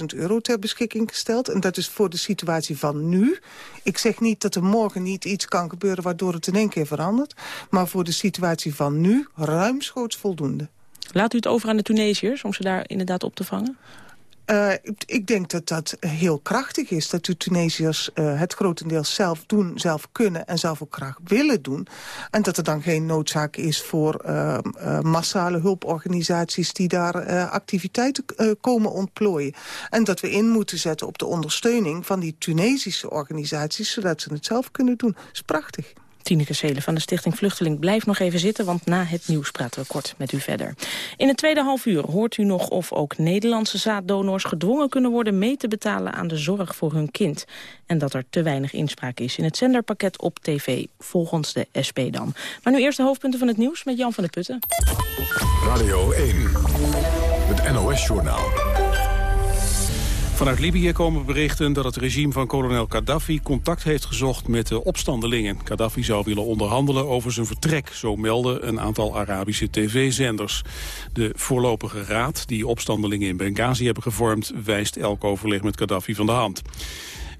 110.000 euro ter beschikking gesteld en dat is voor de situatie van nu. Ik zeg niet dat er morgen niet iets kan gebeuren waardoor het in één keer verandert, maar voor de situatie van nu ruimschoots voldoende. Laat u het over aan de Tunesiërs om ze daar inderdaad op te vangen? Uh, ik denk dat dat heel krachtig is. Dat de Tunesiërs uh, het grotendeels zelf doen, zelf kunnen... en zelf ook graag willen doen. En dat er dan geen noodzaak is voor uh, massale hulporganisaties... die daar activiteiten komen ontplooien. En dat we in moeten zetten op de ondersteuning van die Tunesische organisaties... zodat ze het zelf kunnen doen. Dat is prachtig. Tineke Seelen van de Stichting Vluchteling blijft nog even zitten... want na het nieuws praten we kort met u verder. In het tweede half uur hoort u nog of ook Nederlandse zaaddonors... gedwongen kunnen worden mee te betalen aan de zorg voor hun kind. En dat er te weinig inspraak is in het zenderpakket op tv, volgens de SP dan. Maar nu eerst de hoofdpunten van het nieuws met Jan van der Putten. Radio 1, het NOS-journaal. Vanuit Libië komen berichten dat het regime van kolonel Gaddafi contact heeft gezocht met de opstandelingen. Gaddafi zou willen onderhandelen over zijn vertrek, zo melden een aantal Arabische tv-zenders. De voorlopige raad die opstandelingen in Benghazi hebben gevormd wijst elk overleg met Gaddafi van de hand.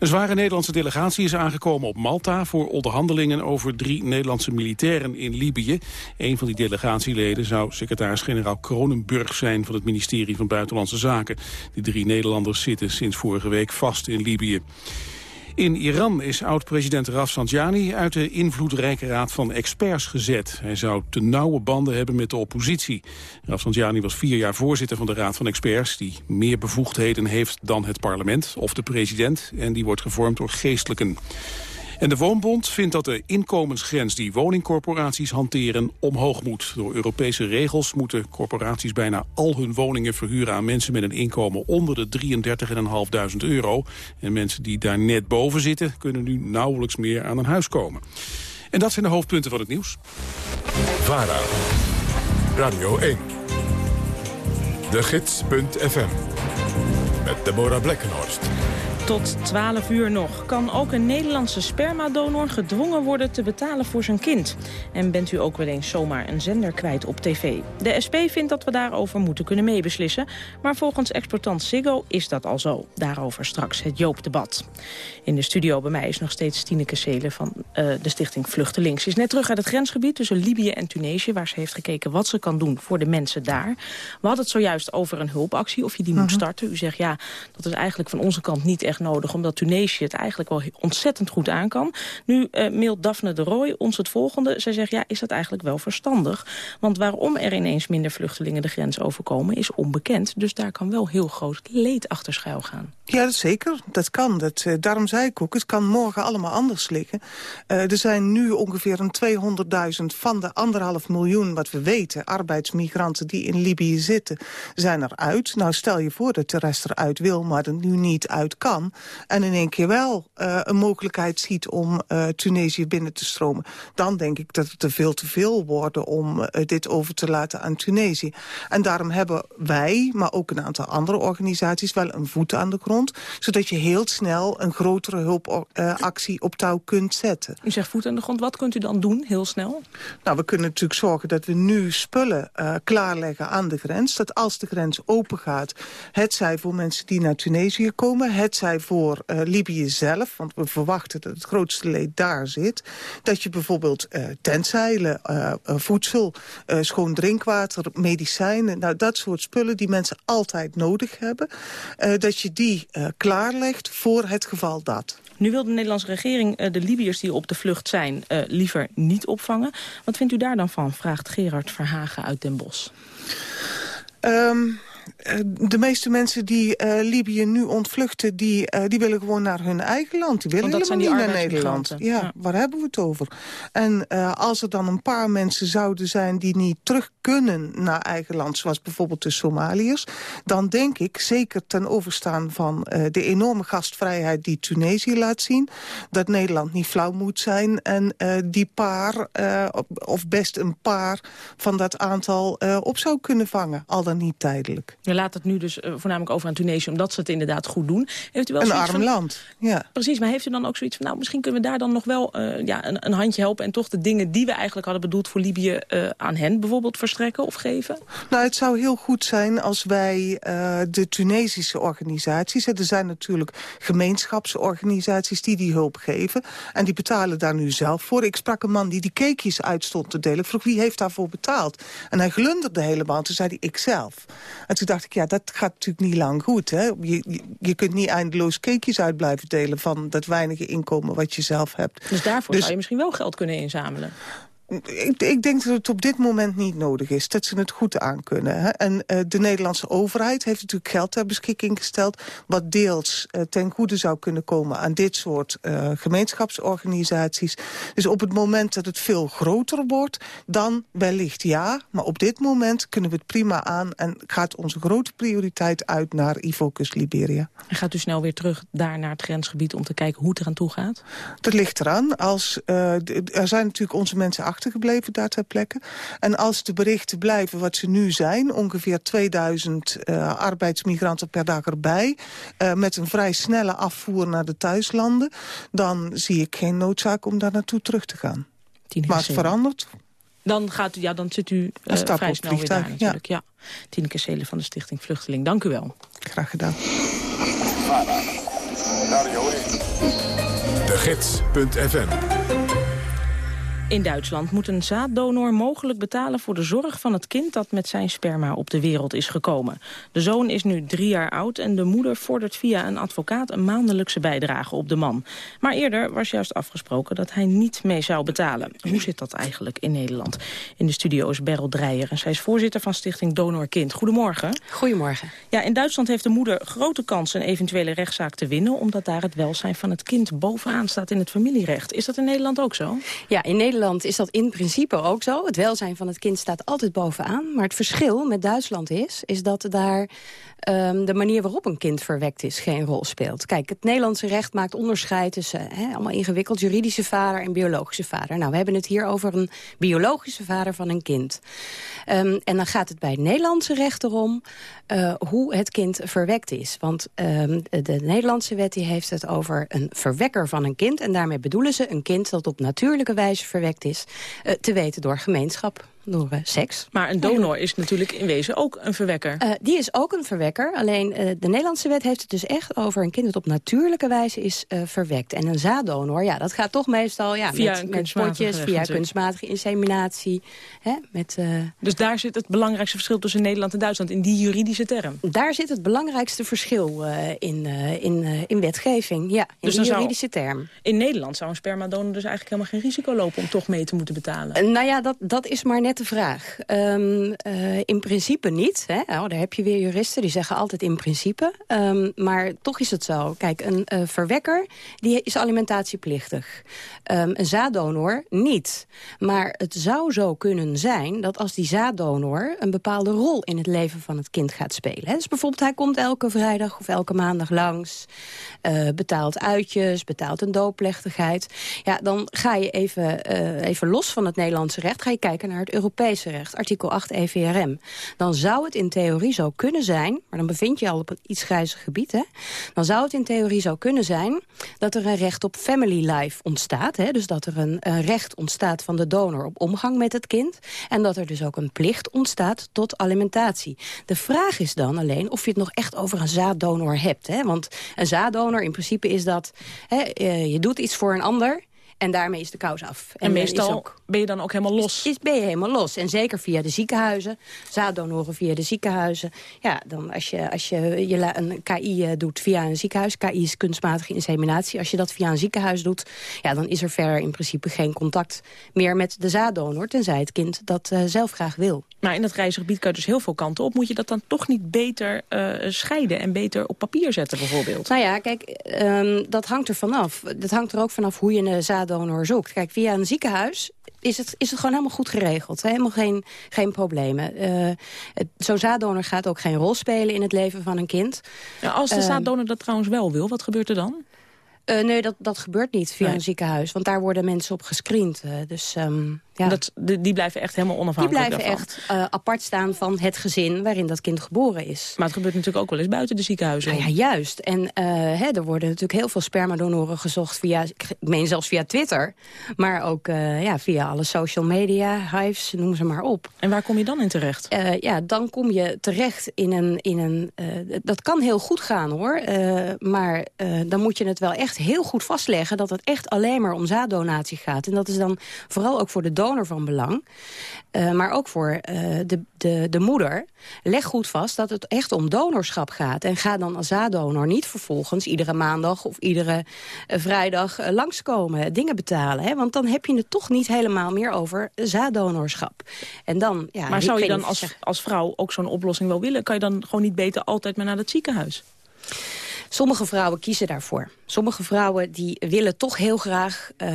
Een zware Nederlandse delegatie is aangekomen op Malta... voor onderhandelingen over drie Nederlandse militairen in Libië. Een van die delegatieleden zou secretaris-generaal Kronenburg zijn... van het ministerie van Buitenlandse Zaken. Die drie Nederlanders zitten sinds vorige week vast in Libië. In Iran is oud-president Rafsanjani uit de invloedrijke raad van experts gezet. Hij zou te nauwe banden hebben met de oppositie. Rafsanjani was vier jaar voorzitter van de raad van experts... die meer bevoegdheden heeft dan het parlement of de president... en die wordt gevormd door geestelijken. En de Woonbond vindt dat de inkomensgrens die woningcorporaties hanteren omhoog moet. Door Europese regels moeten corporaties bijna al hun woningen verhuren aan mensen met een inkomen onder de 33.500 euro. En mensen die daar net boven zitten kunnen nu nauwelijks meer aan een huis komen. En dat zijn de hoofdpunten van het nieuws. VARA, Radio 1, de gids.fm, met Deborah Blekkenhorst. Tot 12 uur nog kan ook een Nederlandse spermadonor gedwongen worden te betalen voor zijn kind. En bent u ook wel eens zomaar een zender kwijt op tv? De SP vindt dat we daarover moeten kunnen meebeslissen. Maar volgens exportant Ziggo is dat al zo. Daarover straks het Joop-debat. In de studio bij mij is nog steeds Tineke Seelen van uh, de stichting Vluchtelings. Ze is net terug uit het grensgebied tussen Libië en Tunesië... waar ze heeft gekeken wat ze kan doen voor de mensen daar. We hadden het zojuist over een hulpactie, of je die moet mhm. starten. U zegt ja, dat is eigenlijk van onze kant niet echt nodig... omdat Tunesië het eigenlijk wel ontzettend goed aan kan. Nu uh, mailt Daphne de Roy ons het volgende. Zij zegt, ja, is dat eigenlijk wel verstandig? Want waarom er ineens minder vluchtelingen de grens overkomen... is onbekend, dus daar kan wel heel groot leed achter schuil gaan. Ja, dat zeker. Dat kan. Dat, uh, daarom zei ik ook, het kan morgen allemaal anders liggen. Uh, er zijn nu ongeveer een 200.000 van de anderhalf miljoen... wat we weten, arbeidsmigranten die in Libië zitten, zijn eruit. Nou, stel je voor dat de rest eruit wil, maar er nu niet uit kan en in één keer wel uh, een mogelijkheid ziet om uh, Tunesië binnen te stromen... dan denk ik dat het er veel te veel worden om uh, dit over te laten aan Tunesië. En daarom hebben wij, maar ook een aantal andere organisaties... wel een voet aan de grond, zodat je heel snel een grotere hulpactie op touw kunt zetten. U zegt voet aan de grond, wat kunt u dan doen, heel snel? Nou, we kunnen natuurlijk zorgen dat we nu spullen klaarleggen aan de grens. Dat als de grens open gaat, het zij voor mensen die naar Tunesië komen... het zij voor uh, Libië zelf, want we verwachten dat het grootste leed daar zit... dat je bijvoorbeeld uh, tentzeilen, uh, voedsel, schoon drinkwater, medicijnen... nou dat soort spullen die mensen altijd nodig hebben... dat je die klaarlegt voor het geval dat. Nu wil de Nederlandse regering de Libiërs die op de vlucht zijn... liever niet opvangen. Wat vindt u daar dan van, vraagt Gerard Verhagen uit Den Bosch. Um, eh, de meeste mensen die uh, Libië nu ontvluchten... Die, uh, die willen gewoon naar hun eigen land. Die willen helemaal niet naar Nederland. Ja, ja, waar hebben we het over? En uh, als er dan een paar mensen zouden zijn... die niet terug kunnen naar eigen land... zoals bijvoorbeeld de Somaliërs... dan denk ik, zeker ten overstaan van de enorme gastvrijheid... die Tunesië laat zien... dat Nederland niet flauw moet zijn... en die paar, of best een paar van dat aantal... op zou kunnen vangen, al dan niet tijdelijk. Je laat het nu dus uh, voornamelijk over aan Tunesië... omdat ze het inderdaad goed doen. Heeft u wel een arm land, ja. Precies, maar heeft u dan ook zoiets van... nou, misschien kunnen we daar dan nog wel uh, ja, een, een, handje helpen... en toch de dingen die we eigenlijk hadden bedoeld voor Libië... Uh, aan hen bijvoorbeeld verstrekken of geven? Nou, het zou heel goed zijn als wij de Tunesische organisaties... er zijn natuurlijk gemeenschapsorganisaties die die hulp geven... en die betalen daar nu zelf voor. Ik sprak een man die die cakejes uit stond te delen. Ik vroeg, wie heeft daarvoor betaald? En hij glunderde helemaal. Toen zei hij, ikzelf. En toen dacht ik, ja, dat gaat natuurlijk niet lang goed. Hè? Je, je, kunt niet eindeloos cakejes uit blijven delen... van dat weinige inkomen wat je zelf hebt. Dus daarvoor dus, zou je misschien wel geld kunnen inzamelen? Ik, ik, denk dat het op dit moment niet nodig is. Dat ze het goed aankunnen. Hè? En uh, de Nederlandse overheid heeft natuurlijk geld ter beschikking gesteld... wat deels uh, ten goede zou kunnen komen aan dit soort uh, gemeenschapsorganisaties. Dus op het moment dat het veel groter wordt, dan wellicht ja. Maar op dit moment kunnen we het prima aan... en gaat onze grote prioriteit uit naar Ivocus Liberia. En gaat u snel weer terug daar naar het grensgebied... om te kijken hoe het eraan toe gaat? Dat ligt eraan. Als, er zijn natuurlijk onze mensen achtergebleven daar ter plekke. En als de berichten blijven wat ze nu zijn... ongeveer 2000 uh, arbeidsmigranten per dag erbij... Uh, met een vrij snelle afvoer naar de thuislanden... dan zie ik geen noodzaak om daar naartoe terug te gaan. Maar het verandert... Dan, gaat u, ja, dan zit u uh, vrij snel weer daar natuurlijk. Ja. ja. Tineke Seelen van de Stichting Vluchteling, dank u wel. Graag gedaan. De Gids.fm in Duitsland moet een zaaddonor mogelijk betalen voor de zorg van het kind dat met zijn sperma op de wereld is gekomen. De zoon is nu drie jaar oud en de moeder vordert via een advocaat een maandelijkse bijdrage op de man. Maar eerder was juist afgesproken dat hij niet mee zou betalen. Hoe zit dat eigenlijk in Nederland? In de studio is Beryl Dreyer en zij is voorzitter van Stichting Donor Kind. Goedemorgen. Goedemorgen. Ja, in Duitsland heeft de moeder grote kans een eventuele rechtszaak te winnen, omdat daar het welzijn van het kind bovenaan staat in het familierecht. Is dat in Nederland ook zo? Ja, in Nederland Is dat in principe ook zo. Het welzijn van het kind staat altijd bovenaan. Maar het verschil met Duitsland is, is dat daar um, de manier waarop een kind verwekt is geen rol speelt. Kijk, het Nederlandse recht maakt onderscheid tussen, allemaal ingewikkeld, juridische vader en biologische vader. Nou, we hebben het hier over een biologische vader van een kind. Um, en dan gaat het bij het Nederlandse recht erom uh, hoe het kind verwekt is. Want um, de Nederlandse wet die heeft het over een verwekker van een kind. En daarmee bedoelen ze een kind dat op natuurlijke wijze verwekt is... Uh, te weten door gemeenschap door uh, seks. Maar een donor is natuurlijk in wezen ook een verwekker. Uh, die is ook een verwekker. Alleen uh, de Nederlandse wet heeft het dus echt over een kind dat op natuurlijke wijze is verwekt. En een zaaddonor, ja, dat gaat toch meestal ja, via met, met potjes, via natuurlijk. kunstmatige inseminatie. Hè, met, dus daar zit het belangrijkste verschil tussen Nederland en Duitsland, in die juridische term? Daar zit het belangrijkste verschil in, in, in wetgeving, ja, in dus de juridische term. In Nederland zou een spermadonor dus eigenlijk helemaal geen risico lopen om toch mee te moeten betalen? nou ja, dat, dat is maar net de vraag. Um, uh, in principe niet. Hè? Oh, daar heb je weer juristen die zeggen altijd in principe. Um, maar toch is het zo. Kijk, een uh, verwekker die is alimentatieplichtig. Um, een zaaddonor niet. Maar het zou zo kunnen zijn dat als die zaaddonor... een bepaalde rol in het leven van het kind gaat spelen. Hè? Dus bijvoorbeeld hij komt elke vrijdag of elke maandag langs... Uh, betaalt uitjes, betaalt een doopplechtigheid. Ja, dan ga je even, even los van het Nederlandse recht... ga je kijken naar het Europese recht, artikel 8 EVRM... dan zou het in theorie zo kunnen zijn... maar dan bevind je al op een iets grijzig gebied... Hè, dan zou het in theorie zo kunnen zijn... dat er een recht op family life ontstaat. Hè, dus dat er een, een recht ontstaat van de donor op omgang met het kind... en dat er dus ook een plicht ontstaat tot alimentatie. De vraag is dan alleen of je het nog echt over een zaaddonor hebt. Hè? Want een zaaddonor in principe is dat... Hè, eh, je doet iets voor een ander... En daarmee is de kous af. En, en meestal ook, ben je dan ook helemaal los? Is, is, ben je helemaal los. En zeker via de ziekenhuizen. Zaaddonoren via de ziekenhuizen. Ja, dan als je, als je, je een KI eh, doet via een ziekenhuis. KI is kunstmatige inseminatie. Als je dat via een ziekenhuis doet... Ja, dan is er verder in principe geen contact meer met de zaaddonor. Tenzij het kind dat uh, zelf graag wil. Maar in dat reisgebied kan je dus heel veel kanten op. Moet je dat dan toch niet beter uh, scheiden en beter op papier zetten bijvoorbeeld? Nou ja, kijk, um, dat hangt er vanaf. Dat hangt er ook vanaf hoe je een zaaddonor zoekt. Kijk, via een ziekenhuis is het, is het gewoon helemaal goed geregeld. Hè? Helemaal geen, geen problemen. Uh, Zo'n zaaddonor gaat ook geen rol spelen in het leven van een kind. Ja, als de uh, zaaddonor dat trouwens wel wil, wat gebeurt er dan? Uh, nee, dat, dat gebeurt niet via nee. een ziekenhuis. Want daar worden mensen op gescreend. dus um, Ja. Dat, die blijven echt helemaal onafhankelijk Die blijven daarvan. echt uh, apart staan van het gezin waarin dat kind geboren is. Maar het gebeurt natuurlijk ook wel eens buiten de ziekenhuizen. Nou ja, juist. En uh, hè, er worden natuurlijk heel veel spermadonoren gezocht via, ik meen zelfs via Twitter. Maar ook uh, ja, via alle social media, hives, noem ze maar op. En waar kom je dan in terecht? Ja, dan kom je terecht in een... In een dat kan heel goed gaan hoor. Maar dan moet je het wel echt heel goed vastleggen... dat het echt alleen maar om zaaddonatie gaat. En dat is dan vooral ook voor de donor van belang. Uh, maar ook voor uh, de, de, de moeder. Leg goed vast dat het echt om donorschap gaat. En ga dan als zaaddonor niet vervolgens iedere maandag of iedere uh, vrijdag langskomen. Dingen betalen. Hè? Want dan heb je het toch niet helemaal meer over zaaddonorschap. En dan, ja, maar zou je dan als, als vrouw ook zo'n oplossing wel willen? Kan je dan gewoon niet beter altijd maar naar het ziekenhuis? Sommige vrouwen kiezen daarvoor. Sommige vrouwen die willen toch heel graag... Uh,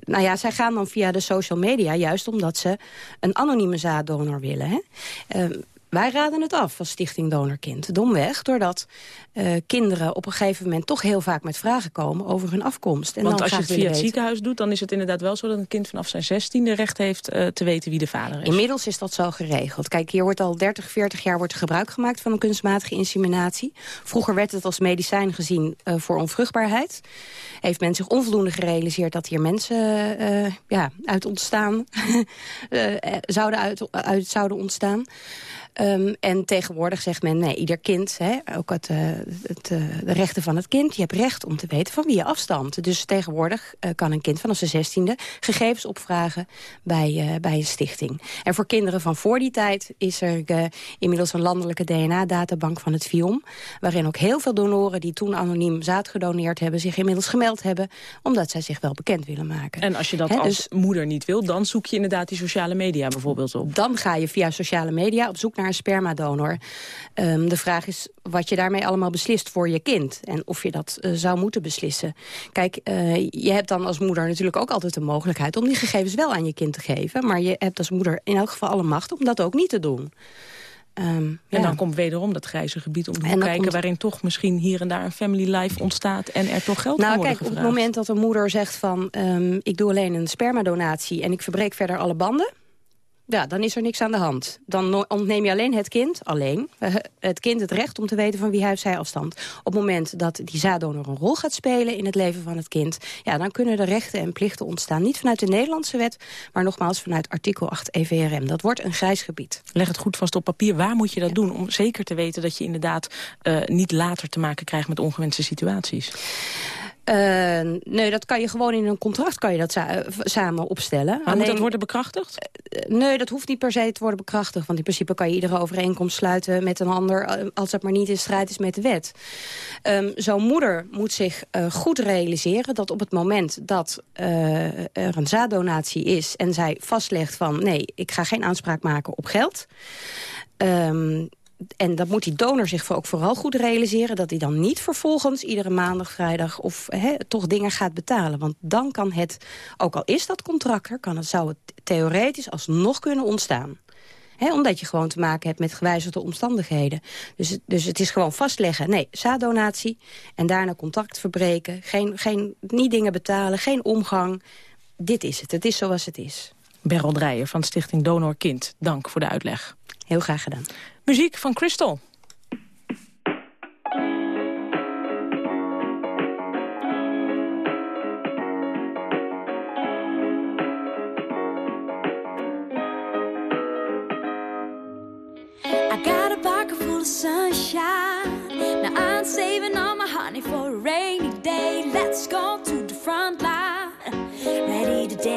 nou ja, zij gaan dan via de social media... juist omdat ze een anonieme zaaddonor willen. Hè? Wij raden het af als Stichting Donorkind. Domweg, doordat uh, kinderen op een gegeven moment toch heel vaak met vragen komen over hun afkomst. En Want als je het via het ziekenhuis doet, dan is het inderdaad wel zo dat een kind vanaf zijn zestiende recht heeft uh, te weten wie de vader is. Inmiddels is dat zo geregeld. Kijk, hier wordt al 30, 40 jaar wordt gebruik gemaakt van een kunstmatige inseminatie. Vroeger werd het als medicijn gezien uh, voor onvruchtbaarheid. Heeft men zich onvoldoende gerealiseerd dat hier mensen ja, uit ontstaan, (laughs) zouden, uit, uit zouden ontstaan. Um, en tegenwoordig zegt men, nee, ieder kind, hè, ook het, uh, het, uh, de rechten van het kind... je hebt recht om te weten van wie je afstamt. Dus tegenwoordig uh, kan een kind vanaf zijn zestiende gegevens opvragen bij, bij een stichting. En voor kinderen van voor die tijd is er inmiddels een landelijke DNA-databank van het FIOM... waarin ook heel veel donoren die toen anoniem zaad gedoneerd hebben... zich inmiddels gemeld hebben, omdat zij zich wel bekend willen maken. En als je dat als dus, moeder niet wil, dan zoek je inderdaad die sociale media bijvoorbeeld op? Dan ga je via sociale media op zoek naar een spermadonor. Um, de vraag is wat je daarmee allemaal beslist voor je kind. En of je dat uh, zou moeten beslissen. Kijk, uh, je hebt dan als moeder natuurlijk ook altijd de mogelijkheid... om die gegevens wel aan je kind te geven. Maar je hebt als moeder in elk geval alle macht om dat ook niet te doen. Um, en ja. dan komt wederom dat grijze gebied om te kijken... Komt... waarin toch misschien hier en daar een family life ontstaat... en er toch geld nou, voor kijk, gevraagd. Op het moment dat een moeder zegt van... Um, ik doe alleen een spermadonatie en ik verbreek verder alle banden ja, dan is er niks aan de hand. Dan ontneem je alleen het kind, alleen, uh, het kind het recht om te weten van wie hij of zij afstamt. Op het moment dat die zaaddonor een rol gaat spelen in het leven van het kind, ja, dan kunnen er rechten en plichten ontstaan. Niet vanuit de Nederlandse wet, maar nogmaals vanuit artikel 8 EVRM. Dat wordt een grijs gebied. Leg het goed vast op papier. Waar moet je dat ja. doen om zeker te weten dat je inderdaad uh, niet later te maken krijgt met ongewenste situaties? Uh, nee, dat kan je gewoon in een contract kan je dat sa samen opstellen. Maar Alleen, moet dat worden bekrachtigd? Uh, nee, dat hoeft niet per se te worden bekrachtigd. Want in principe kan je iedere overeenkomst sluiten met een ander... als het maar niet in strijd is met de wet. Um, Zo'n moeder moet zich uh, goed realiseren dat op het moment dat er een zaaddonatie is... en zij vastlegt van nee, ik ga geen aanspraak maken op geld... Um, en dat moet die donor zich ook vooral goed realiseren... dat hij dan niet vervolgens iedere maandag, vrijdag... of toch dingen gaat betalen. Want dan kan het, ook al is dat contract er... Kan het, zou het theoretisch alsnog kunnen ontstaan. Omdat je gewoon te maken hebt met gewijzigde omstandigheden. Dus, dus het is gewoon vastleggen. Nee, zaaddonatie en daarna contact verbreken. Geen, geen, niet dingen betalen, geen omgang. Dit is het. Het is zoals het is. Beryl Dreyer van Stichting Donor Kind. Dank voor de uitleg. Heel graag gedaan. Muziek van Crystal. I got a pocket full of sunshine. Now I'm saving all my honey for a rainy day. Let's go to.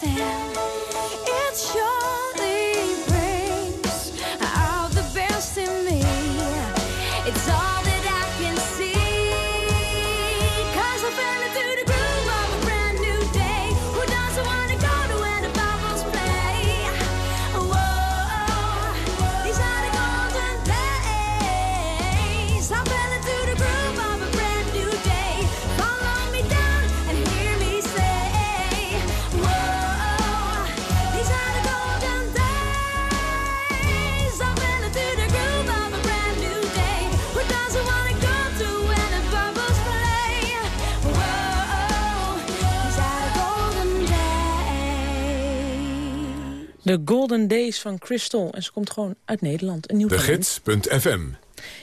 fail. De Golden Days van Crystal. En ze komt gewoon uit Nederland. Een nieuw De. Gids.fm.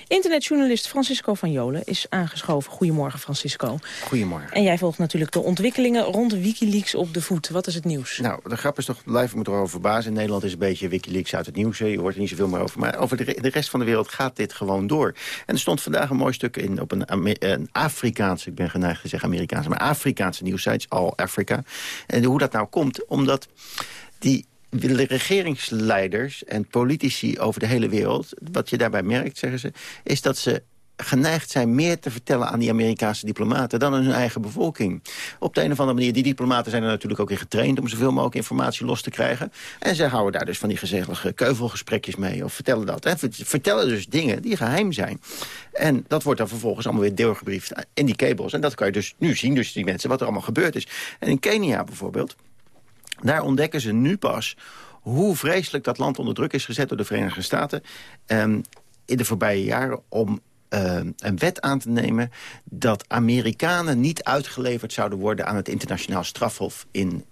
Internetjournalist Francisco van Jolen is aangeschoven. Goedemorgen, Francisco. Goedemorgen. En jij volgt natuurlijk de ontwikkelingen rond Wikileaks op de voet. Wat is het nieuws? Nou, de grap is toch, blijf me erover verbazen. In Nederland is een beetje Wikileaks uit het nieuws. Je hoort er niet zoveel meer over. Maar over de, re- de rest van de wereld gaat dit gewoon door. En er stond vandaag een mooi stuk in op een, een Afrikaanse... ik ben geneigd te zeggen Amerikaanse... maar Afrikaanse nieuwsite, All Africa. En hoe dat nou komt, omdat die de regeringsleiders en politici over de hele wereld... wat je daarbij merkt, zeggen ze, is dat ze geneigd zijn meer te vertellen aan die Amerikaanse diplomaten... dan aan hun eigen bevolking. Op de een of andere manier, die diplomaten zijn er natuurlijk ook in getraind... om zoveel mogelijk informatie los te krijgen. En zij houden daar dus van die gezellige keuvelgesprekjes mee... of vertellen dat. Hè. Vertellen dus dingen die geheim zijn. En dat wordt dan vervolgens allemaal weer doorgebriefd in die kabels. En dat kan je dus nu zien, dus die mensen, wat er allemaal gebeurd is. En in Kenia bijvoorbeeld... Daar ontdekken ze nu pas hoe vreselijk dat land onder druk is gezet door de Verenigde Staten... ehm, in de voorbije jaren om ehm, een wet aan te nemen... dat Amerikanen niet uitgeleverd zouden worden aan het internationaal strafhof in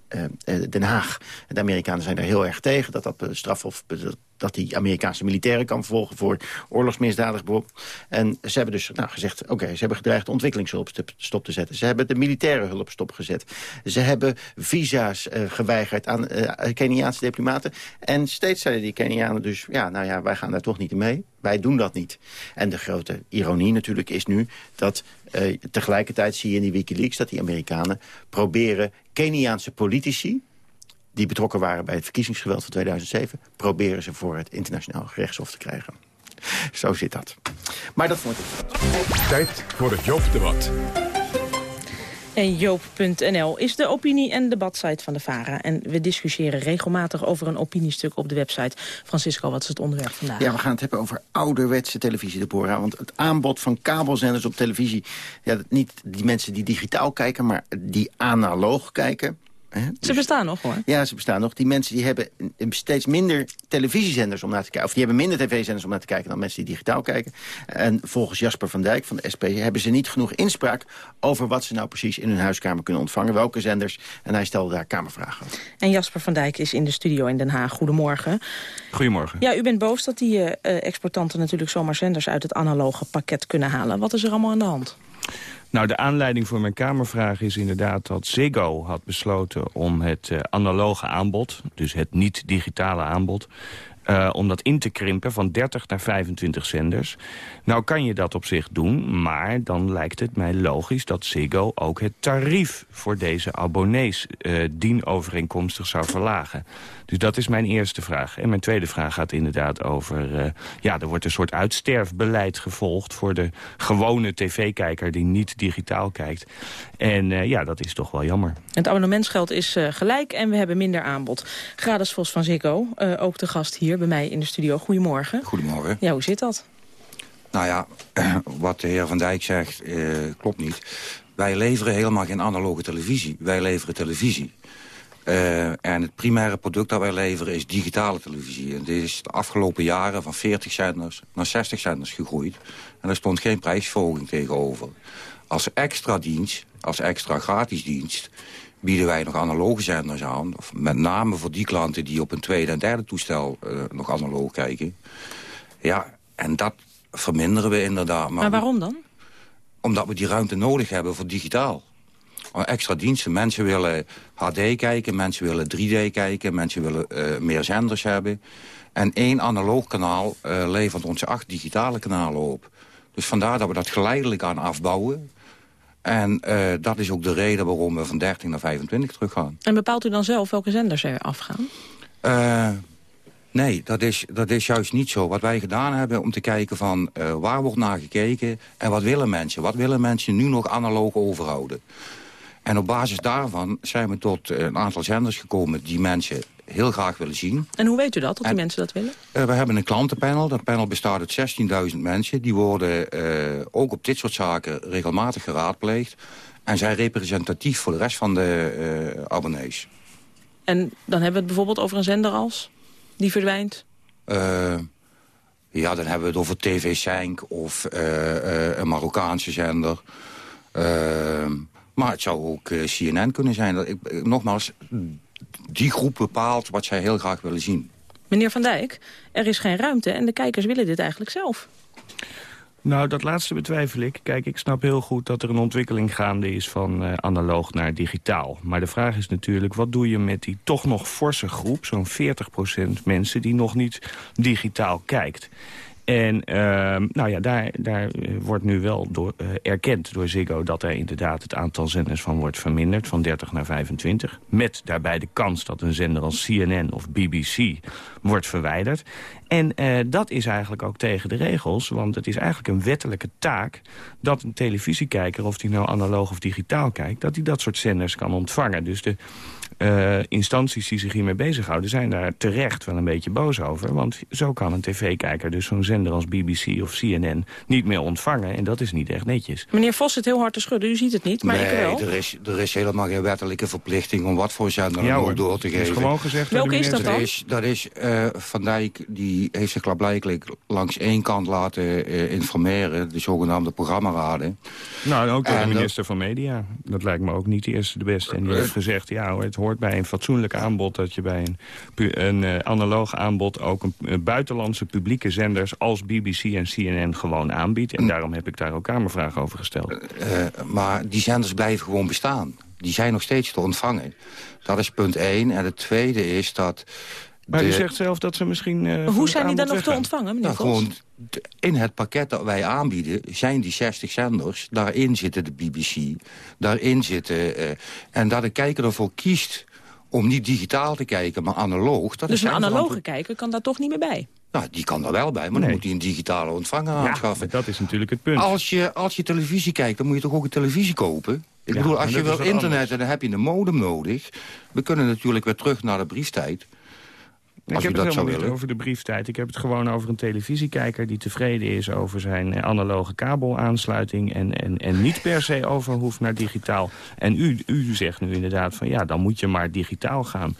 Den Haag. De Amerikanen zijn daar heel erg tegen dat dat eh, strafhof... dat- dat die Amerikaanse militairen kan vervolgen voor oorlogsmisdadig beroep. En ze hebben dus nou, gezegd, oké, ze hebben gedreigd ontwikkelingshulp stop- te zetten. Ze hebben de militaire hulp stopgezet. Ze hebben visa's eh, geweigerd aan eh, Keniaanse diplomaten. En steeds zeiden die Kenianen dus, ja, nou ja, wij gaan daar toch niet mee. Wij doen dat niet. En de grote ironie natuurlijk is nu dat eh, tegelijkertijd zie je in die Wikileaks... dat die Amerikanen proberen Keniaanse politici die betrokken waren bij het verkiezingsgeweld van 2007... proberen ze voor het internationaal gerechtshof te krijgen. Zo zit dat. Maar dat vond ik... Tijd voor het Joop-debat. En Joop.nl is de opinie- en debatsite van de VARA. En we discussiëren regelmatig over een opiniestuk op de website. Francisco, wat is het onderwerp vandaag? Ja, we gaan het hebben over ouderwetse televisie, Deborah. Want het aanbod van kabelzenders op televisie... Ja, niet die mensen die digitaal kijken, maar die analoog kijken... hè, Ze bestaan nog, hoor. Ja, ze bestaan nog. Die mensen die hebben steeds minder televisiezenders om naar te kijken. Of die hebben minder tv-zenders om naar te kijken dan mensen die digitaal kijken. En volgens Jasper van Dijk van de SP hebben ze niet genoeg inspraak over wat ze nou precies in hun huiskamer kunnen ontvangen. Welke zenders. En hij stelde daar kamervragen over. En Jasper van Dijk is in de studio in Den Haag. Goedemorgen. Goedemorgen. Ja, u bent boos dat die eh, eh, exportanten natuurlijk zomaar zenders uit het analoge pakket kunnen halen. Wat is er allemaal aan de hand? Nou, de aanleiding voor mijn Kamervraag is inderdaad dat Ziggo had besloten om het eh, analoge aanbod, dus het niet-digitale aanbod, eh, om dat in te krimpen van 30 naar 25 zenders. Nou kan je dat op zich doen, maar dan lijkt het mij logisch dat Ziggo ook het tarief voor deze abonnees eh dienovereenkomstig zou verlagen. Dus dat is mijn eerste vraag. En mijn tweede vraag gaat inderdaad over... eh, ja, er wordt een soort uitsterfbeleid gevolgd... voor de gewone tv-kijker die niet digitaal kijkt. En ja, dat is toch wel jammer. Het abonnementsgeld is gelijk en we hebben minder aanbod. Grades Vos van Ziggo, ook de gast hier bij mij in de studio. Goedemorgen. Goedemorgen. Ja, hoe zit dat? Nou ja, (clears throat) wat de heer Van Dijk zegt eh, klopt niet. Wij leveren helemaal geen analoge televisie. Wij leveren televisie. Eh, en het primaire product dat wij leveren is digitale televisie. En dit is de afgelopen jaren van 40 zenders naar 60 zenders gegroeid. En er stond geen prijsverhoging tegenover. Als extra dienst, als extra gratis dienst... bieden wij nog analoge zenders aan. Of met name voor die klanten die op een tweede en derde toestel eh, nog analoog kijken. Ja, en dat verminderen we inderdaad. Maar waarom dan? Omdat we die ruimte nodig hebben voor digitaal. Extra diensten. Mensen willen HD kijken, mensen willen 3D kijken... mensen willen eh, meer zenders hebben. En één analoog kanaal eh, levert onze acht digitale kanalen op. Dus vandaar dat we dat geleidelijk aan afbouwen. En uh, dat is ook de reden waarom we van 13 naar 25 teruggaan. En bepaalt u dan zelf welke zenders er afgaan? Uh, nee, dat is, dat is juist niet zo. Wat wij gedaan hebben om te kijken van uh, waar wordt naar gekeken... en wat willen mensen? Wat willen mensen nu nog analoog overhouden? En op basis daarvan zijn we tot een aantal zenders gekomen... die mensen heel graag willen zien. En hoe weet u dat, dat die mensen dat willen? Uh, we hebben een klantenpanel. Dat panel bestaat uit 16.000 mensen. Die worden uh, ook op dit soort zaken regelmatig geraadpleegd. En zijn representatief voor de rest van de uh, abonnees. En dan hebben we het bijvoorbeeld over een zender als? Die verdwijnt? ja, dan hebben we het over TV Senk of een Marokkaanse zender. maar het zou ook CNN kunnen zijn. Dat, ik, nogmaals, die groep bepaalt wat zij heel graag willen zien. Meneer Van Dijk, er is geen ruimte en de kijkers willen dit eigenlijk zelf. Nou, dat laatste betwijfel ik. Kijk, ik snap heel goed dat er een ontwikkeling gaande is van uh, analoog naar digitaal. Maar de vraag is natuurlijk, wat doe je met die toch nog forse groep... zo'n 40% mensen die nog niet digitaal kijkt? En uh, nou ja, daar, daar eh, wordt nu wel door, uh, erkend door Ziggo... dat er inderdaad het aantal zenders van wordt verminderd, van 30 naar 25. Met daarbij de kans dat een zender als CNN of BBC wordt verwijderd. En uh, dat is eigenlijk ook tegen de regels, want het is eigenlijk een wettelijke taak... dat een televisiekijker, of die nou analoog of digitaal kijkt... dat hij dat soort zenders kan ontvangen. Dus de uh, instanties die zich hiermee bezighouden... zijn daar terecht wel een beetje boos over. Want zo kan een tv-kijker dus zo'n zender als BBC of CNN niet meer ontvangen. En dat is niet echt netjes. Meneer Vos zit heel hard te schudden. U ziet het niet, maar nee, ik wel. Er is, er is helemaal geen wettelijke verplichting om wat voor zender ja, hoor, door te geven. is gewoon gezegd... Welke is dat dan? Dat is, dat is uh, Van Dijk, die heeft zich klaarblijkelijk langs één kant laten uh, informeren. De zogenaamde programmaraden. Nou, ook door de minister van Media. Dat lijkt me ook niet de eerste de beste. En die heeft gezegd, ja hoor, het hoort bij een fatsoenlijk aanbod... dat je bij een, een uh, analoog aanbod ook een, een, buitenlandse publieke zenders... als BBC en CNN gewoon aanbiedt. En daarom heb ik daar ook Kamervragen over gesteld. Uh, maar die zenders blijven gewoon bestaan. Die zijn nog steeds te ontvangen. Dat is punt één. En het tweede is dat... Maar de... u zegt zelf dat ze misschien... Uh, Hoe zijn die dan nog te ontvangen, meneer nou, gewoon In het pakket dat wij aanbieden zijn die 60 zenders. Daarin zitten de BBC. Daarin zitten... Uh, en dat de kijker ervoor kiest om niet digitaal te kijken, maar analoog. Dat dus een analoge kijker kan daar toch niet meer bij? Nou, die kan er wel bij, maar nee. dan moet hij een digitale ontvanger ja, aanschaffen. dat is natuurlijk het punt. Als je, als je televisie kijkt, dan moet je toch ook een televisie kopen? Ik ja, bedoel, als je wil internet en dan heb je een modem nodig. We kunnen natuurlijk weer terug naar de brieftijd. Ik heb het helemaal niet over de brieftijd. Ik heb het gewoon over een televisiekijker die tevreden is over zijn analoge kabelaansluiting... en, en, en niet per se over hoeft naar digitaal. En u, u zegt nu inderdaad van ja, dan moet je maar digitaal gaan.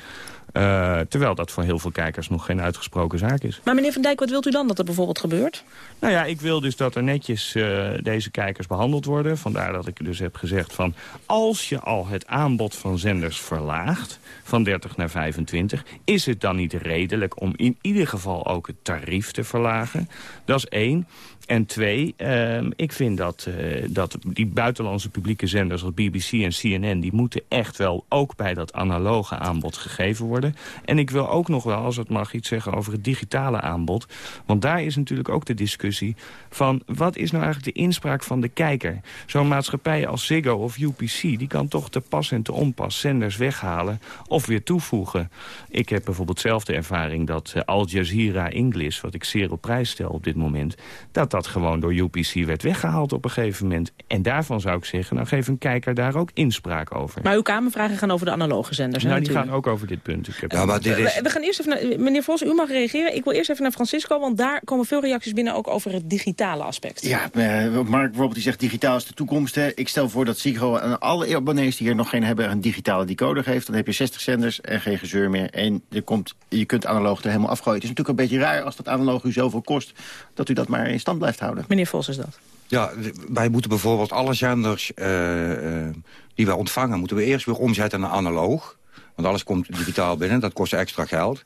Uh, terwijl dat voor heel veel kijkers nog geen uitgesproken zaak is. Maar meneer Van Dijk, wat wilt u dan dat er bijvoorbeeld gebeurt? Nou ja, ik wil dus dat er netjes uh, deze kijkers behandeld worden. Vandaar dat ik dus heb gezegd van... als je al het aanbod van zenders verlaagt van 30 naar 25... is het dan niet redelijk om in ieder geval ook het tarief te verlagen? Dat is één. En twee, uh, ik vind dat, uh, dat die buitenlandse publieke zenders als BBC en CNN... die moeten echt wel ook bij dat analoge aanbod gegeven worden. En ik wil ook nog wel, als het mag, iets zeggen over het digitale aanbod. Want daar is natuurlijk ook de discussie van... wat is nou eigenlijk de inspraak van de kijker? Zo'n maatschappij als Ziggo of UPC... die kan toch te pas en te onpas zenders weghalen of weer toevoegen. Ik heb bijvoorbeeld zelf de ervaring dat uh, Al Jazeera English... wat ik zeer op prijs stel op dit moment... dat dat gewoon door UPC werd weggehaald op een gegeven moment. En daarvan zou ik zeggen, nou geef een kijker daar ook inspraak over. Maar uw Kamervragen gaan over de analoge zenders, Nou, hè, die natuurlijk. gaan ook over dit punt. Ik heb ja, maar dit is... we, we, gaan eerst even naar... Meneer Vos, u mag reageren. Ik wil eerst even naar Francisco, want daar komen veel reacties binnen... ook over het digitale aspect. Ja, uh, Mark bijvoorbeeld die zegt digitaal is de toekomst. Hè. Ik stel voor dat Ziggo aan alle abonnees die hier nog geen hebben... een digitale decoder geeft. Dan heb je 60 zenders en geen gezeur meer. En er komt, je kunt analoog er helemaal afgooien. Het is natuurlijk een beetje raar als dat analoog u zoveel kost... dat u dat maar in stand blijft houden. Meneer Vos is dat. Ja, wij moeten bijvoorbeeld alle zenders uh, uh, die wij ontvangen... moeten we eerst weer omzetten naar analoog. Want alles komt digitaal binnen, dat kost extra geld.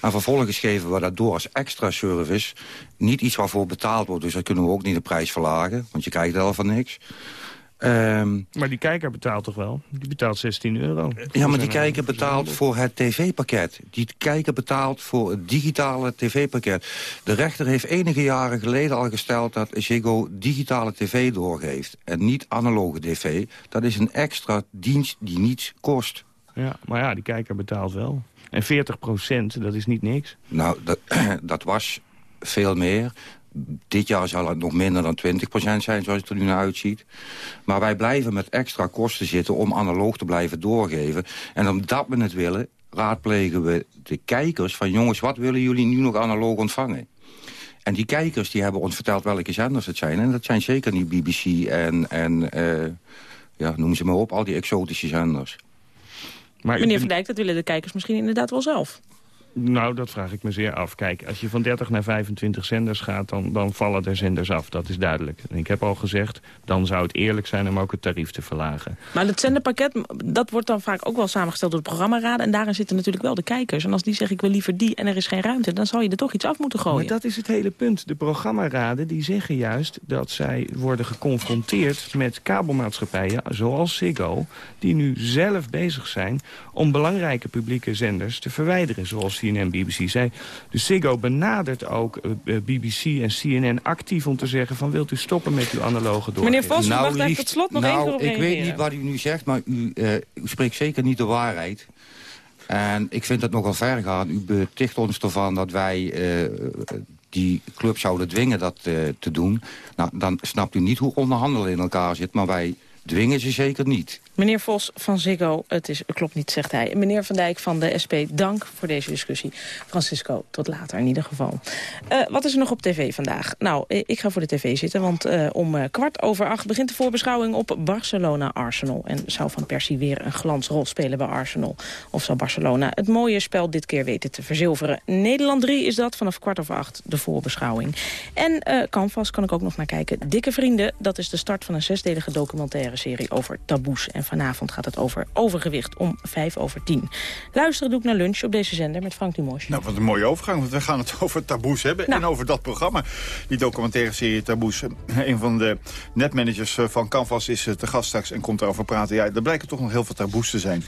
En vervolgens geven we dat door als extra service. Niet iets waarvoor betaald wordt, dus dat kunnen we ook niet de prijs verlagen. Want je krijgt er al van niks. Ehm, maar die kijker betaalt toch wel? Die betaalt 16 euro. ja, maar die kijker betaalt voor het tv-pakket. Die kijker betaalt voor het digitale tv-pakket. De rechter heeft enige jaren geleden al gesteld dat Ziggo digitale tv doorgeeft. En niet analoge tv. Dat is een extra dienst die niets kost. Ja, maar ja, die kijker betaalt wel. En 40 procent, dat is niet niks. Nou, dat, (clears throat) dat was veel meer. Dit jaar zal het nog minder dan 20% zijn, zoals het er nu naar uitziet. Maar wij blijven met extra kosten zitten om analoog te blijven doorgeven. En omdat we het willen, raadplegen we de kijkers van... jongens, wat willen jullie nu nog analoog ontvangen? En die kijkers die hebben ons verteld welke zenders het zijn. En dat zijn zeker niet BBC en, en uh, ja, noem ze maar op, al die exotische zenders. Maar Meneer Van Dijk, dat willen de kijkers misschien inderdaad wel zelf. Nou, dat vraag ik me zeer af. Kijk, als je van 30 naar 25 zenders gaat, dan, dan vallen er zenders af. Dat is duidelijk. En ik heb al gezegd, dan zou het eerlijk zijn om ook het tarief te verlagen. Maar het zenderpakket, dat wordt dan vaak ook wel samengesteld door de programmaraden. En daarin zitten natuurlijk wel de kijkers. En als die zeggen, ik wil liever die en er is geen ruimte... dan zal je er toch iets af moeten gooien. Maar dat is het hele punt. De programmaraden die zeggen juist dat zij worden geconfronteerd met kabelmaatschappijen... zoals Ziggo, die nu zelf bezig zijn om belangrijke publieke zenders te verwijderen. Zoals CNN, BBC zei. Dus Ziggo benadert ook uh, eh, eh, BBC en CNN actief om te zeggen van wilt u stoppen met uw analoge door. Meneer Vos, nou, mag daar tot slot nog nou, keer op ik weet niet wat u nu zegt, maar u, uh, u spreekt zeker niet de waarheid. En ik vind het nogal ver gaan. U beticht ons ervan dat wij uh, die club zouden dwingen dat uh, te doen. Nou, dan snapt u niet hoe onderhandelen in elkaar zit. Maar wij dwingen ze zeker niet. Meneer Vos van Ziggo, het is, klopt niet, zegt hij. Meneer Van Dijk van de SP, dank voor deze discussie. Francisco, tot later in ieder geval. Uh, wat is er nog op tv vandaag? Nou, eh, ik ga voor de tv zitten, want uh, om uh, kwart over acht... begint de voorbeschouwing op Barcelona-Arsenal. En zou Van Persie weer een glansrol spelen bij Arsenal? Of zal Barcelona het mooie spel dit keer weten te verzilveren? Nederland 3 is dat, vanaf kwart over acht de voorbeschouwing. En Canvas kan ik ook nog naar kijken. Dikke Vrienden, dat is de start van een zesdelige documentaire serie over taboes en vanavond gaat het over overgewicht om vijf over tien. Luisteren doe ik naar lunch op deze zender met Frank Dumos. Nou, wat een mooie overgang, want we gaan het (laughs) over taboes hebben. Nou. En over dat programma, die documentaire serie Taboes. (clears throat) Een van de netmanagers eh, van Canvas is eh, te gast straks en komt erover praten. Ja, er blijken toch nog heel veel taboes te zijn.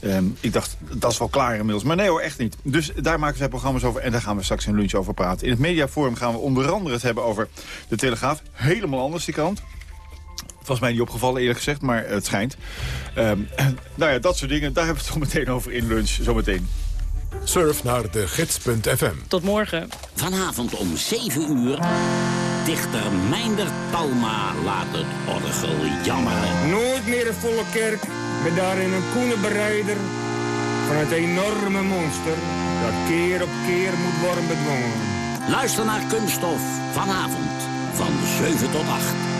Um, ik dacht, dat is wel klaar inmiddels. Maar nee hoor, echt niet. Dus daar maken zij programma's over en daar gaan we straks in lunch over praten. In het mediaforum gaan we onder andere het hebben over de Telegraaf. Helemaal anders die kant was mij niet opgevallen eerlijk gezegd, maar het schijnt. Um, (clears throat) nou ja, dat soort dingen, daar hebben we het zo meteen over in lunch. Zometeen. Surf naar de gids.fm. Tot morgen. Vanavond om 7 uur. Dichter Meinder Talma laat het orgel jammeren. Nooit meer een volle kerk, met daarin een koene bereider van het enorme monster dat keer op keer moet worden bedwongen. Luister naar Kunststof vanavond van 7 tot 8.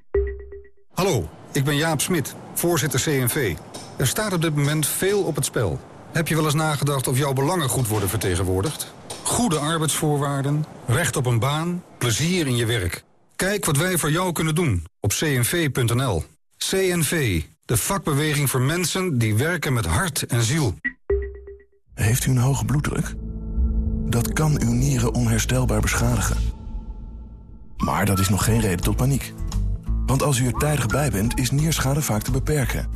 Hallo, ik ben Jaap Smit, voorzitter CNV. Er staat op dit moment veel op het spel. Heb je wel eens nagedacht of jouw belangen goed worden vertegenwoordigd? Goede arbeidsvoorwaarden, recht op een baan, plezier in je werk. Kijk wat wij voor jou kunnen doen op cnv.nl. CNV, de vakbeweging voor mensen die werken met hart en ziel. Heeft u een hoge bloeddruk? Dat kan uw nieren onherstelbaar beschadigen. Maar dat is nog geen reden tot paniek. Want als u er tijdig bij bent, is nierschade vaak te beperken.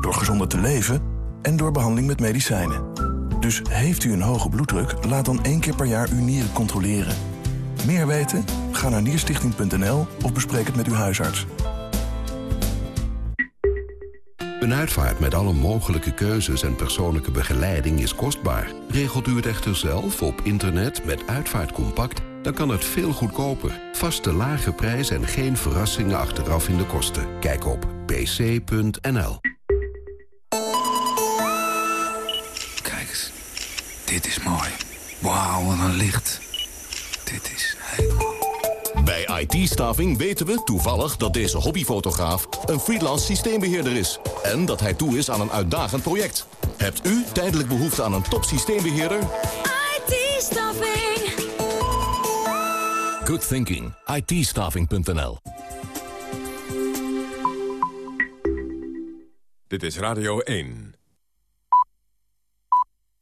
Door gezonder te leven en door behandeling met medicijnen. Dus heeft u een hoge bloeddruk, laat dan één keer per jaar uw nieren controleren. Meer weten? Ga naar nierstichting.nl of bespreek het met uw huisarts. Een uitvaart met alle mogelijke keuzes en persoonlijke begeleiding is kostbaar. Regelt u het echter zelf op internet met Uitvaartcompact dan kan het veel goedkoper. Vaste lage prijs en geen verrassingen achteraf in de kosten. Kijk op pc.nl. Kijk eens, dit is mooi. Wauw, wat een licht. Dit is helemaal... Bij IT-staving weten we toevallig dat deze hobbyfotograaf een freelance systeembeheerder is. En dat hij toe is aan een uitdagend project. Hebt u tijdelijk behoefte aan een top systeembeheerder? IT-staffing. Good thinking. it Dit is Radio 1.